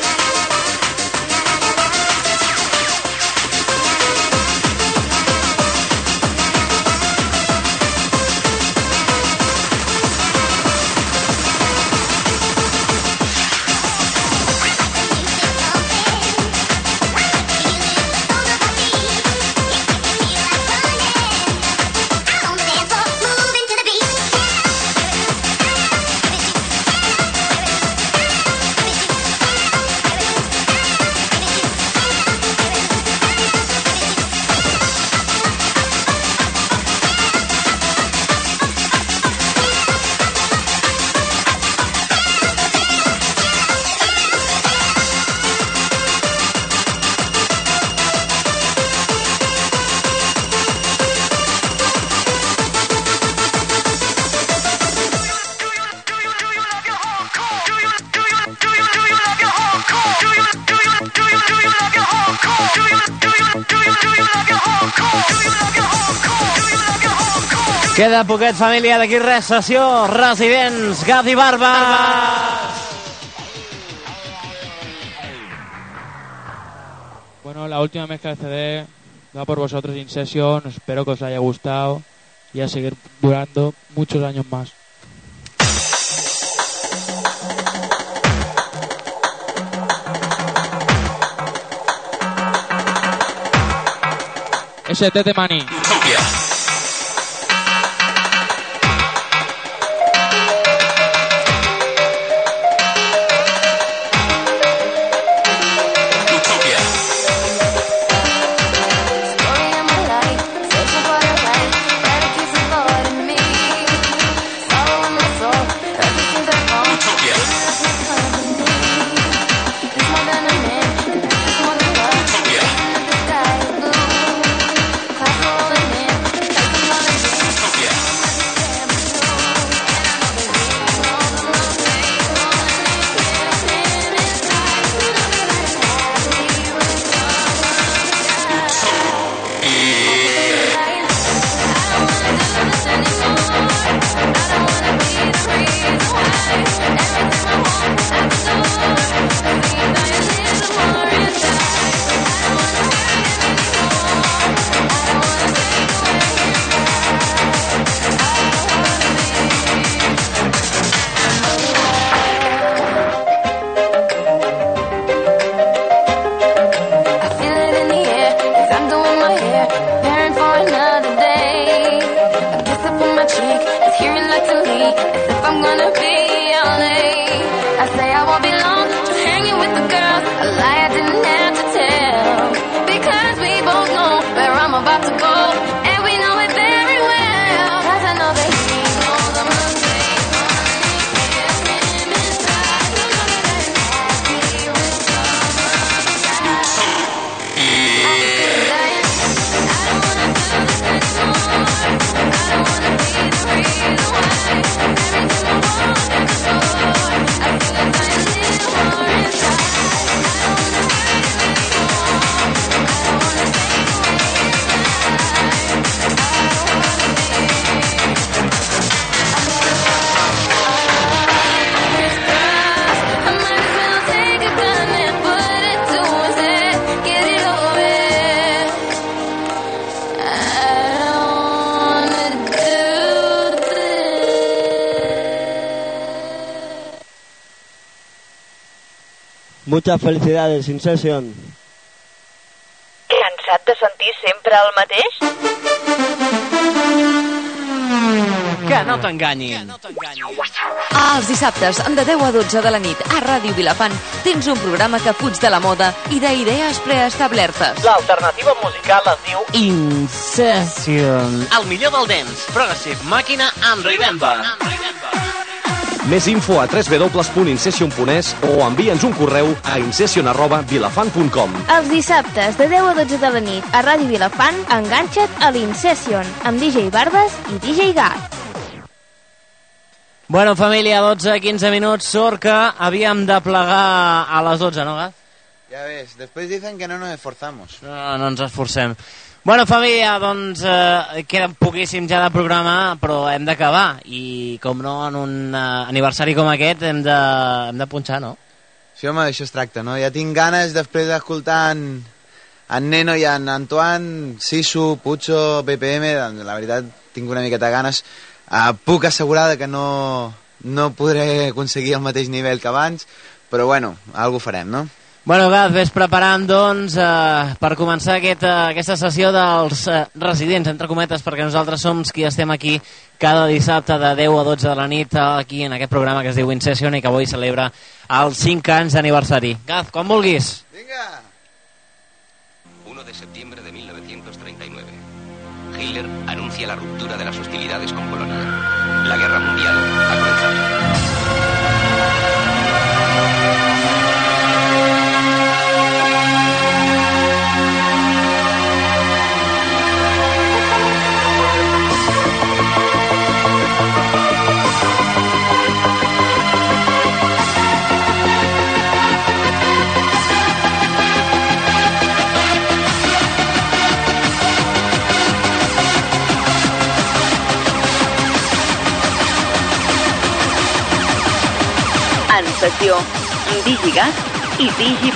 Queda poquet, família, d'aquí res, sessió, residents, Gat i Barba. Bueno, la última mezcla de CD va por vosotros In Session. Espero que os haya gustado y a seguir durando muchos años más. ST de Mani. Muchas felicidades, In Session. Cansat de sentir sempre el mateix? Que no t'enganyi. Els dissabtes, de 10 a 12 de la nit, a Ràdio Vilafant, tens un programa que fuig de la moda i d'idees preestablertes. L'alternativa musical es diu Incession. El millor del dance, Progressive, Màquina and Remember. Més info a www.incession.es o envia'ns un correu a incession.vilafant.com Els dissabtes de 10 a 12 de la nit a Ràdio Vilafant, enganxa't a l'Incession amb DJ Barbes i DJ Gat. Bueno, família, 12-15 minuts. Sort que havíem de plegar a les 12, no, Gat? Ya ves, después dicen que no nos esforzamos. No, no ens esforcem. Bueno, família, doncs eh, queda poquíssim ja de programa, però hem d'acabar. I, com no, en un eh, aniversari com aquest hem de, hem de punxar, no? Sí, home, d'això es tracta, no? Ja tinc ganes, després d'escoltar en, en Neno i en Antoine, Sisu, Pucho, BPM, doncs, la veritat tinc una miqueta de ganes. Uh, puc assegurar que no, no podré aconseguir el mateix nivell que abans, però bueno, alguna farem, no? Bueno, Gat, ves preparant, doncs, eh, per començar aquest, eh, aquesta sessió dels eh, residents, entre cometes, perquè nosaltres som qui estem aquí cada dissabte de 10 a 12 de la nit, aquí en aquest programa que es diu Incession i que avui celebra els 5 anys d'aniversari. Gaz, quan vulguis. 1 de septiembre de 1939. Hitler anuncia la ruptura de las hostilidades con Polonia. La guerra mundial ha comenzado. En sessió, Digigas i Digi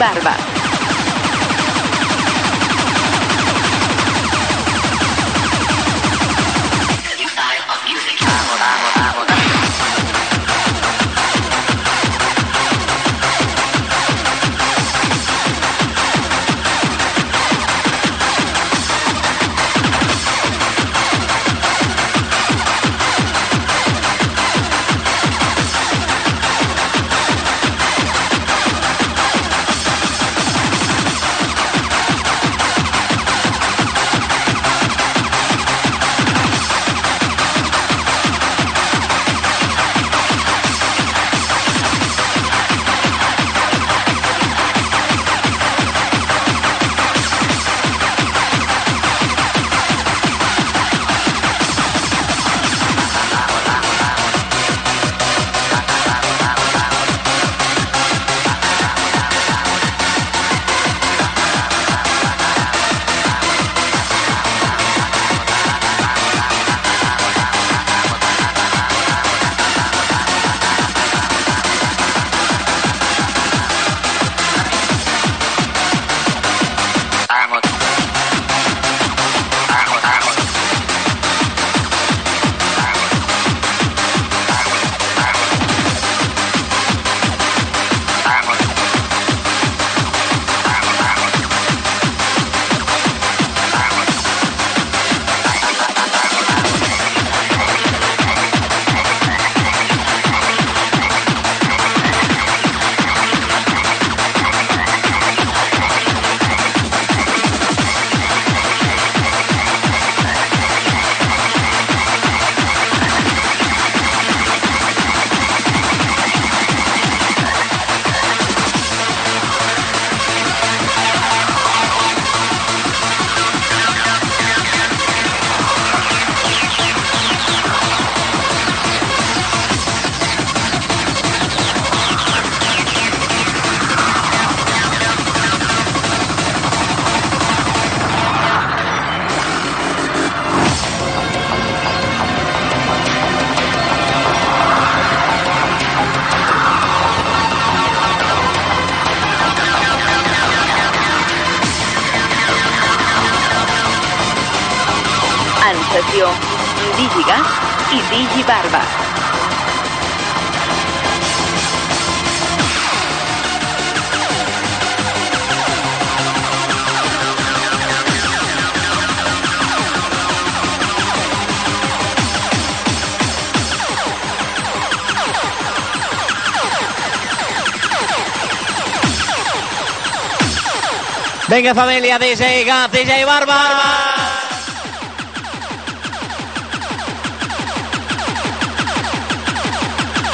Vinga, família, DJ Gat, DJ Barba!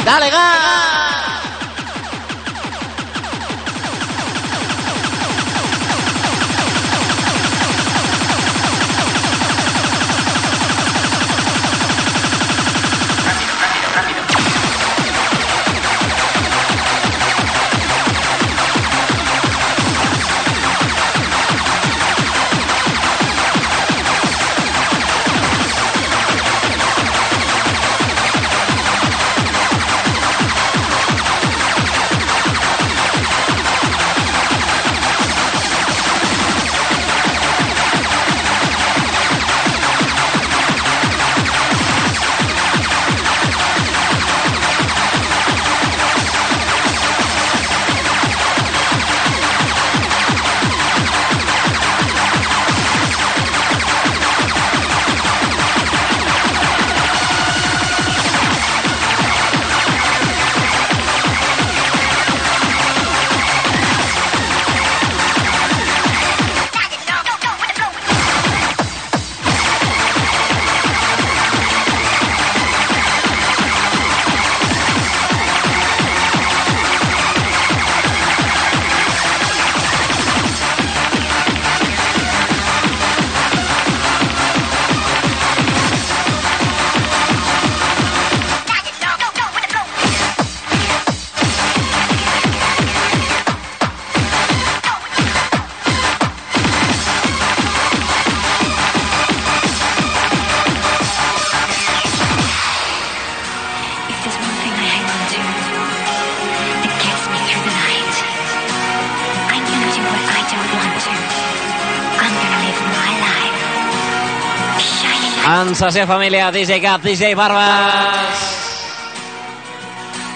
Dale, Gat! Sense familia, DJ Gap, DJ Barbas.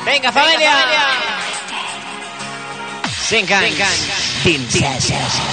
Venga, familia. Cinc anys.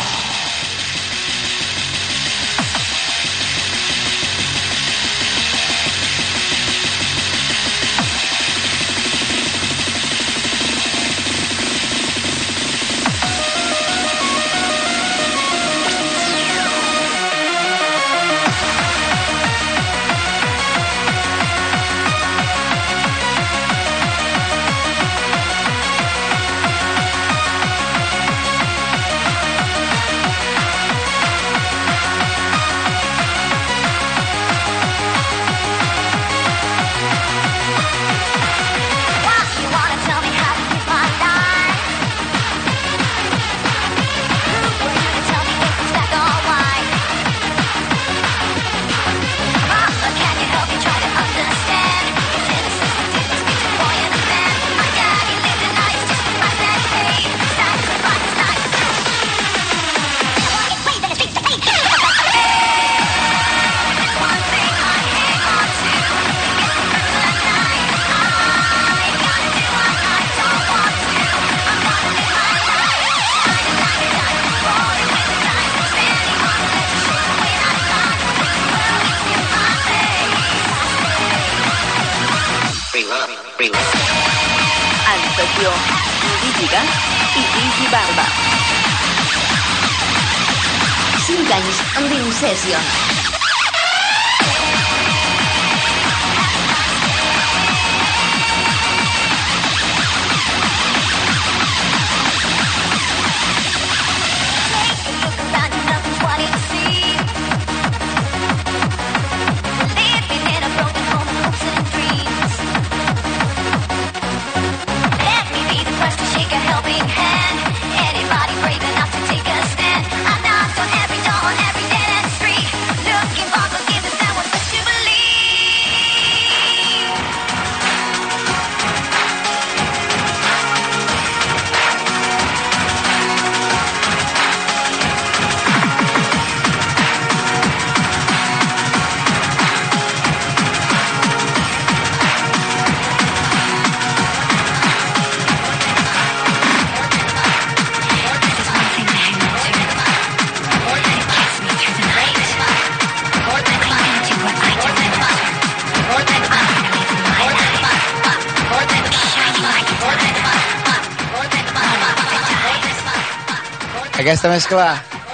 Aquesta mescla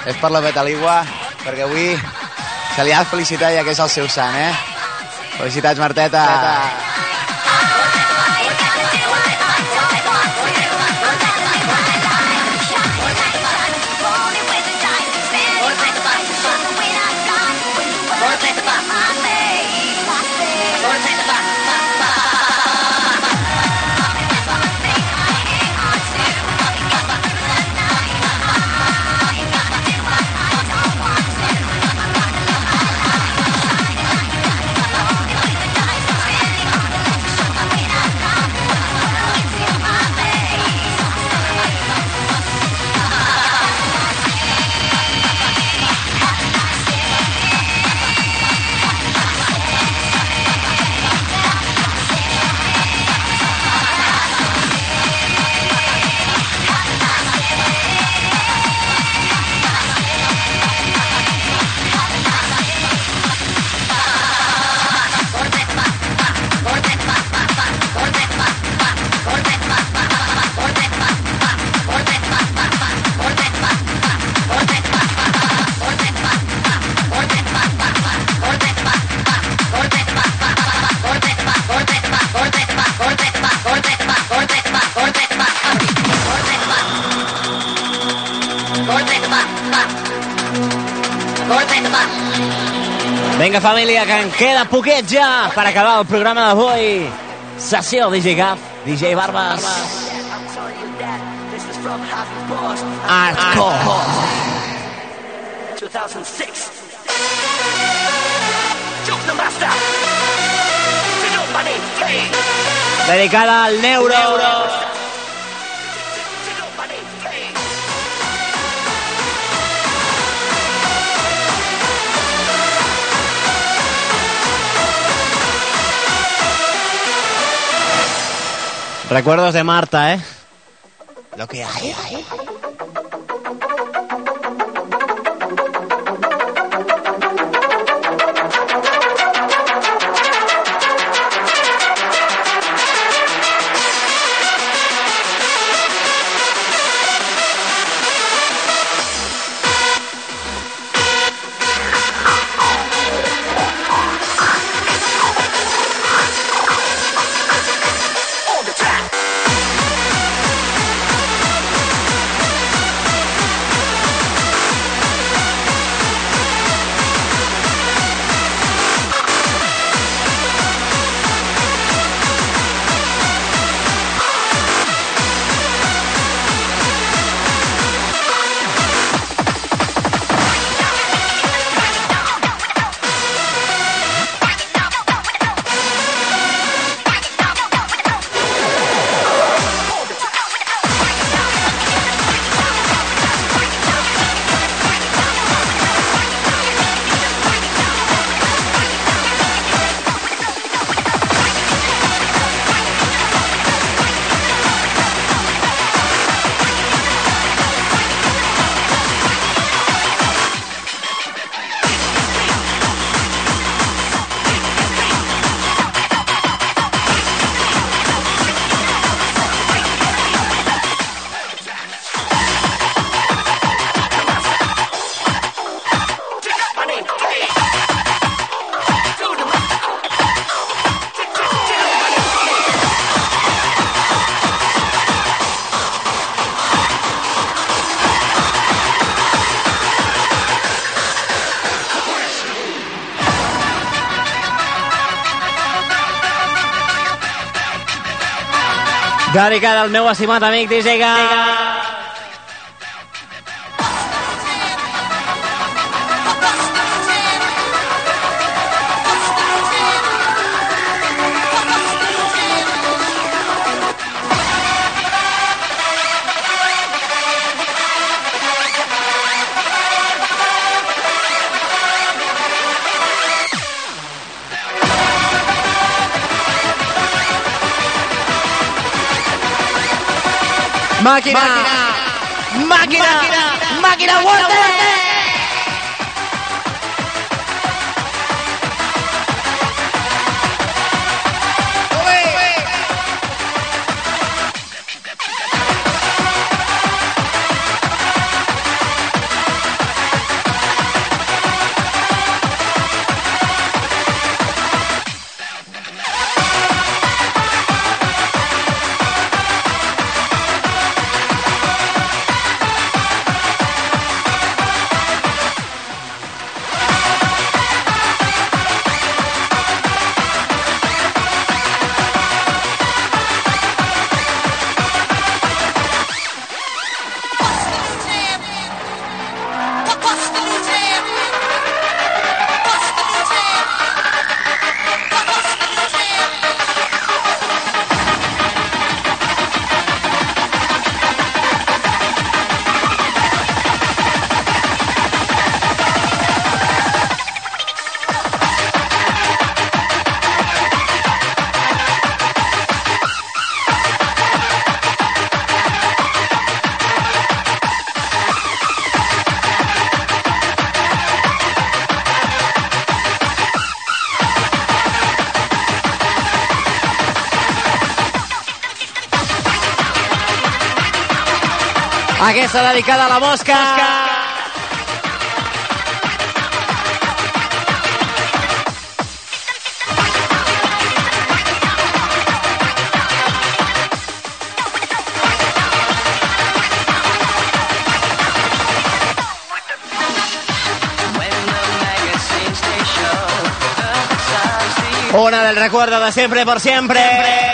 és per la Betaligua, perquè avui se li ha de felicitar ja que és el seu sant, eh? Felicitats, Marteta. Marteta. Vinga, família, que en queda poquet ja per acabar el programa d'avui. Sessió DJ Gaf, DJ Barbas. Hardcore. 2006. Dedicada al Neuro. Neuro. Recuerdos de Marta, ¿eh? Lo que hay. Dedicada al meu estimat amic DJ Ga. Màquina! Màquina! Màquina! Màquina Water! Aquesta dedicada a la mosca. Una del recuerdo de siempre por siempre. Yo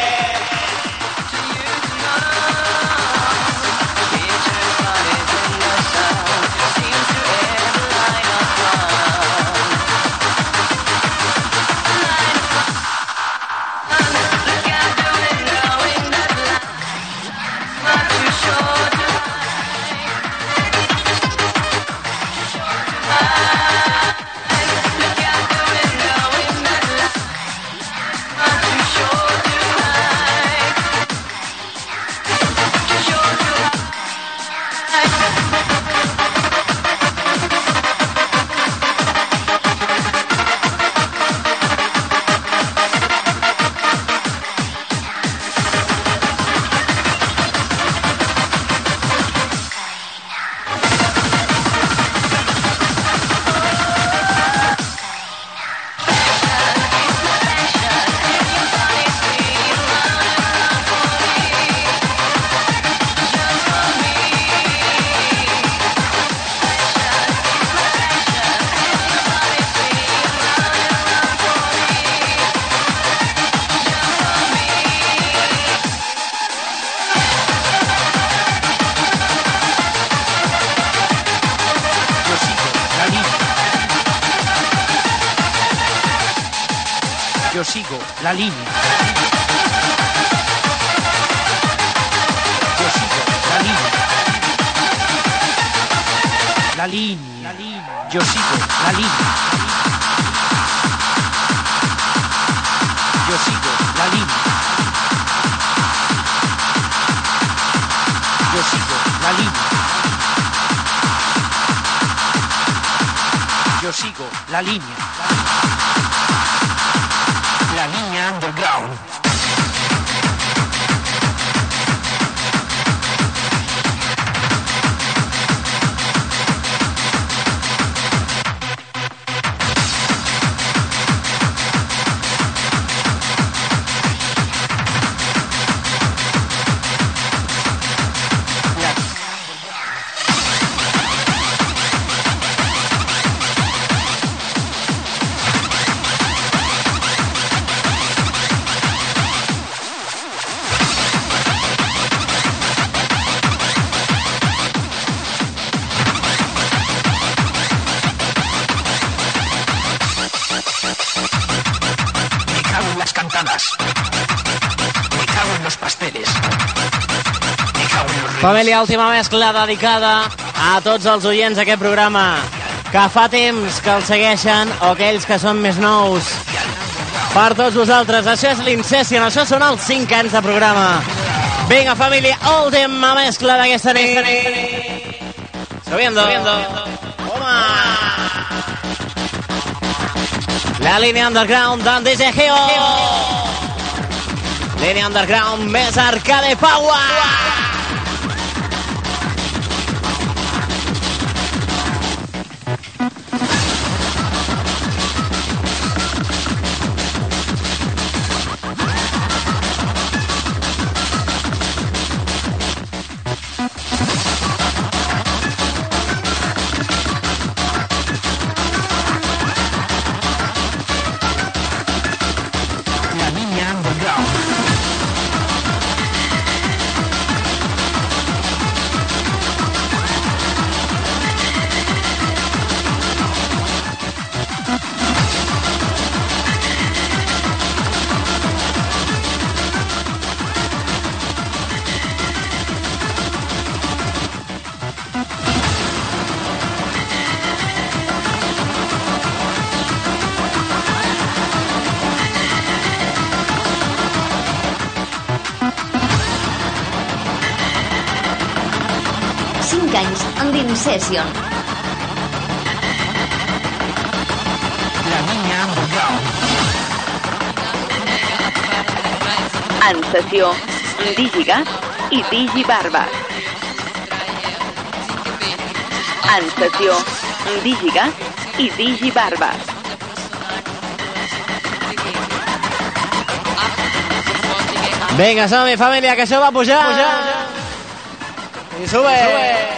da línea. Família, última mescla dedicada a tots els oients d'aquest programa que fa temps que el segueixen o aquells que són més nous. Per tots vosaltres, això és l'Incession, això són els 5 anys de programa. Vinga, família, última mescla d'aquesta nit. Subiendo. Toma. La línia underground d'en DJ Geo. Línia underground més arcade power. Amb Incession. La línea underground. En sessió, Digigas i Digibarba. En sessió, Digigas i Digibarba. Vinga, som-hi, família, que això va pujar. pujar. I sube. sube.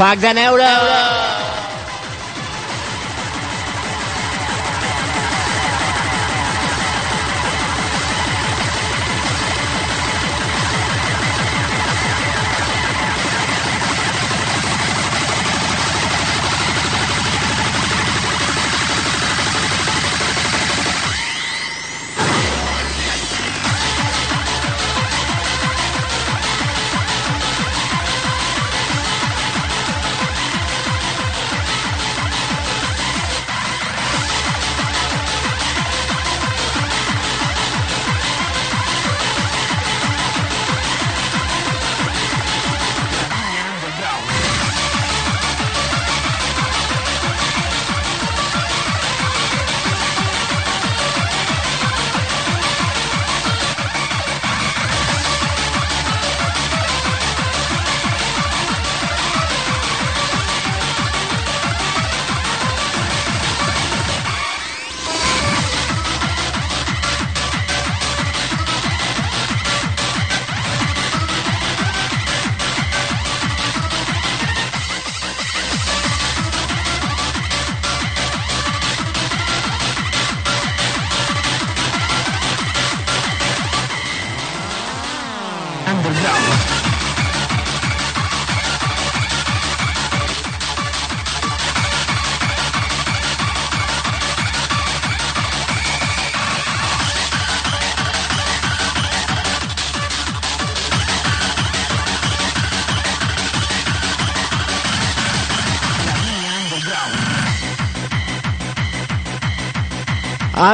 Fac de neure.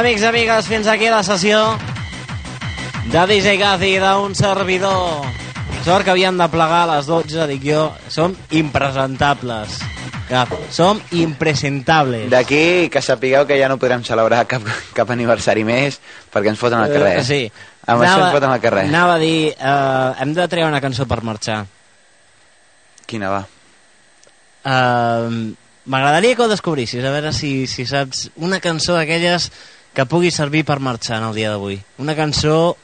Amics i amigues, fins aquí la sessió de DJ Gazi d'un servidor. Sort que havien de plegar a les 12, dic jo. Som impresentables. Cap. Som impresentables. D'aquí que sapigueu que ja no podrem celebrar cap, cap aniversari més perquè ens foten al carrer. Eh, sí. Amb això ens foten al carrer. Anava a dir, eh, hem de treure una cançó per marxar. Quina va? Uh, M'agradaria que ho descobrissis, a veure si, si saps una cançó d'aquelles que pugui servir per marxar en el dia d'avui. Una cançó,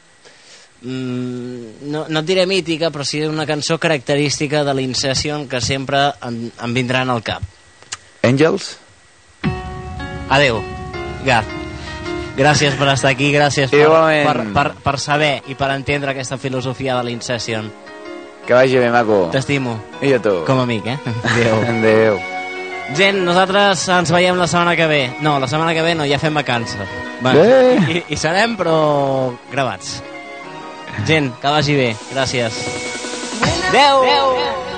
mm, no, no et diré mítica, però sí una cançó característica de l'Incession que sempre em, em vindran al cap. Angels? Adeu, Gar. Gràcies per estar aquí, gràcies per, per, per, per saber i per entendre aquesta filosofia de l'Incession. Que vagi bé, maco. T'estimo. I a tu. Com a amic, eh? Adéu. Adéu. Gent, nosaltres ens veiem la setmana que ve. No, la setmana que ve no, ja fem vacances. Bé. I, I serem, però gravats. Gent, que vagi bé. Gràcies. Adéu! Adéu!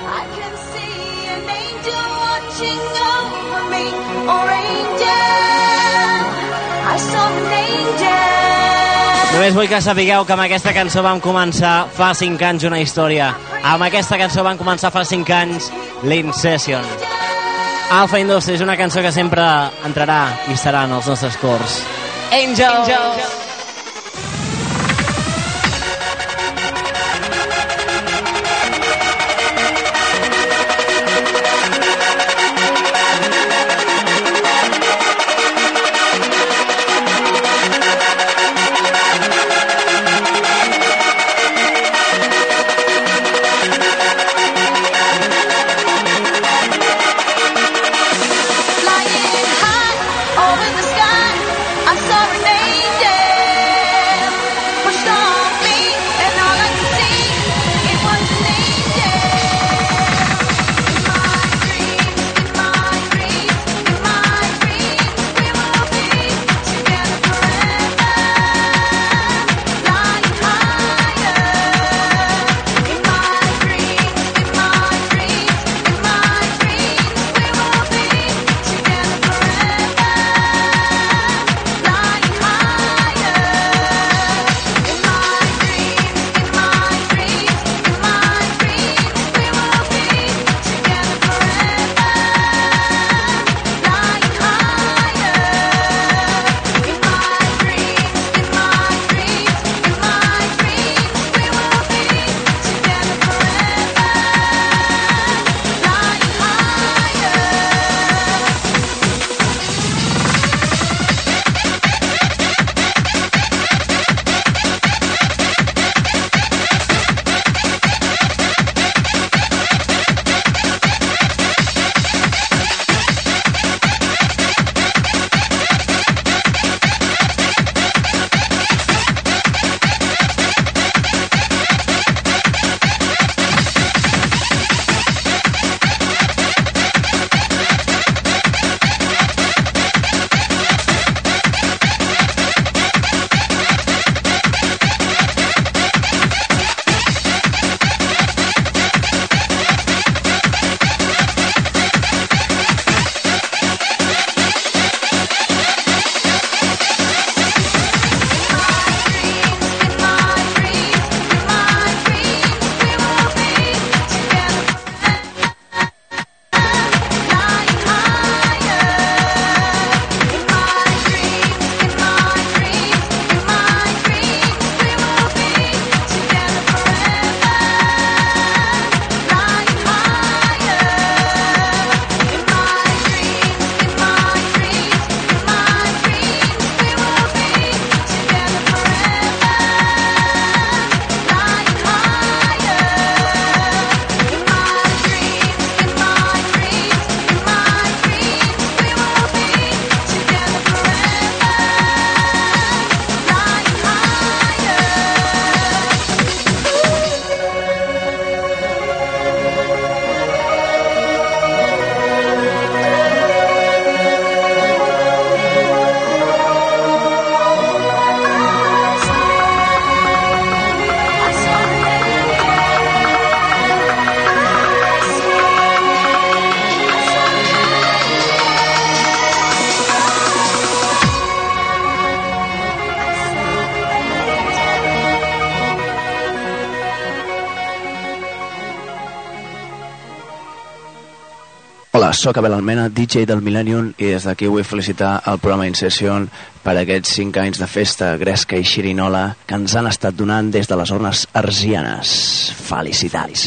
I can see an angel watching over me, or angel. I saw an angel. Només vull que sapigueu que amb aquesta cançó vam començar fa 5 anys una història. Amb aquesta cançó van començar fa 5 anys l'Incession. Alpha Industries, una cançó que sempre entrarà i estarà en els nostres cors. Angels! Angels. Sóc Abel Almena, DJ del Millennium i des d'aquí vull felicitar el programa Incession per aquests 5 anys de festa gresca i xirinola que ens han estat donant des de les zones arsianes. Felicitats.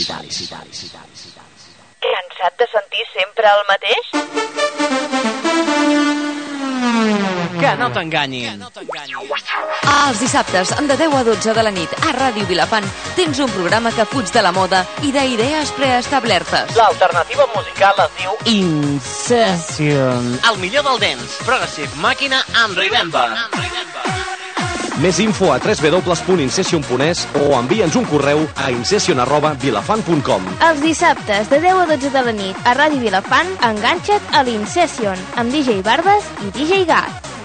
Cansat de sentir sempre el mateix? Que no t'enganyi. Els dissabtes, de 10 a 12 de la nit, a Ràdio Vilafant, tens un programa que fuig de la moda i d'idees preestablertes. L'alternativa musical es diu Incession. El millor del dance, Progressive Màquina and Remember. Més info a www.incession.es o envia'ns un correu a incession.vilafant.com Els dissabtes de 10 a 12 de la nit a Ràdio Vilafant, enganxa't a l'Incession amb DJ Barbas i DJ Gat.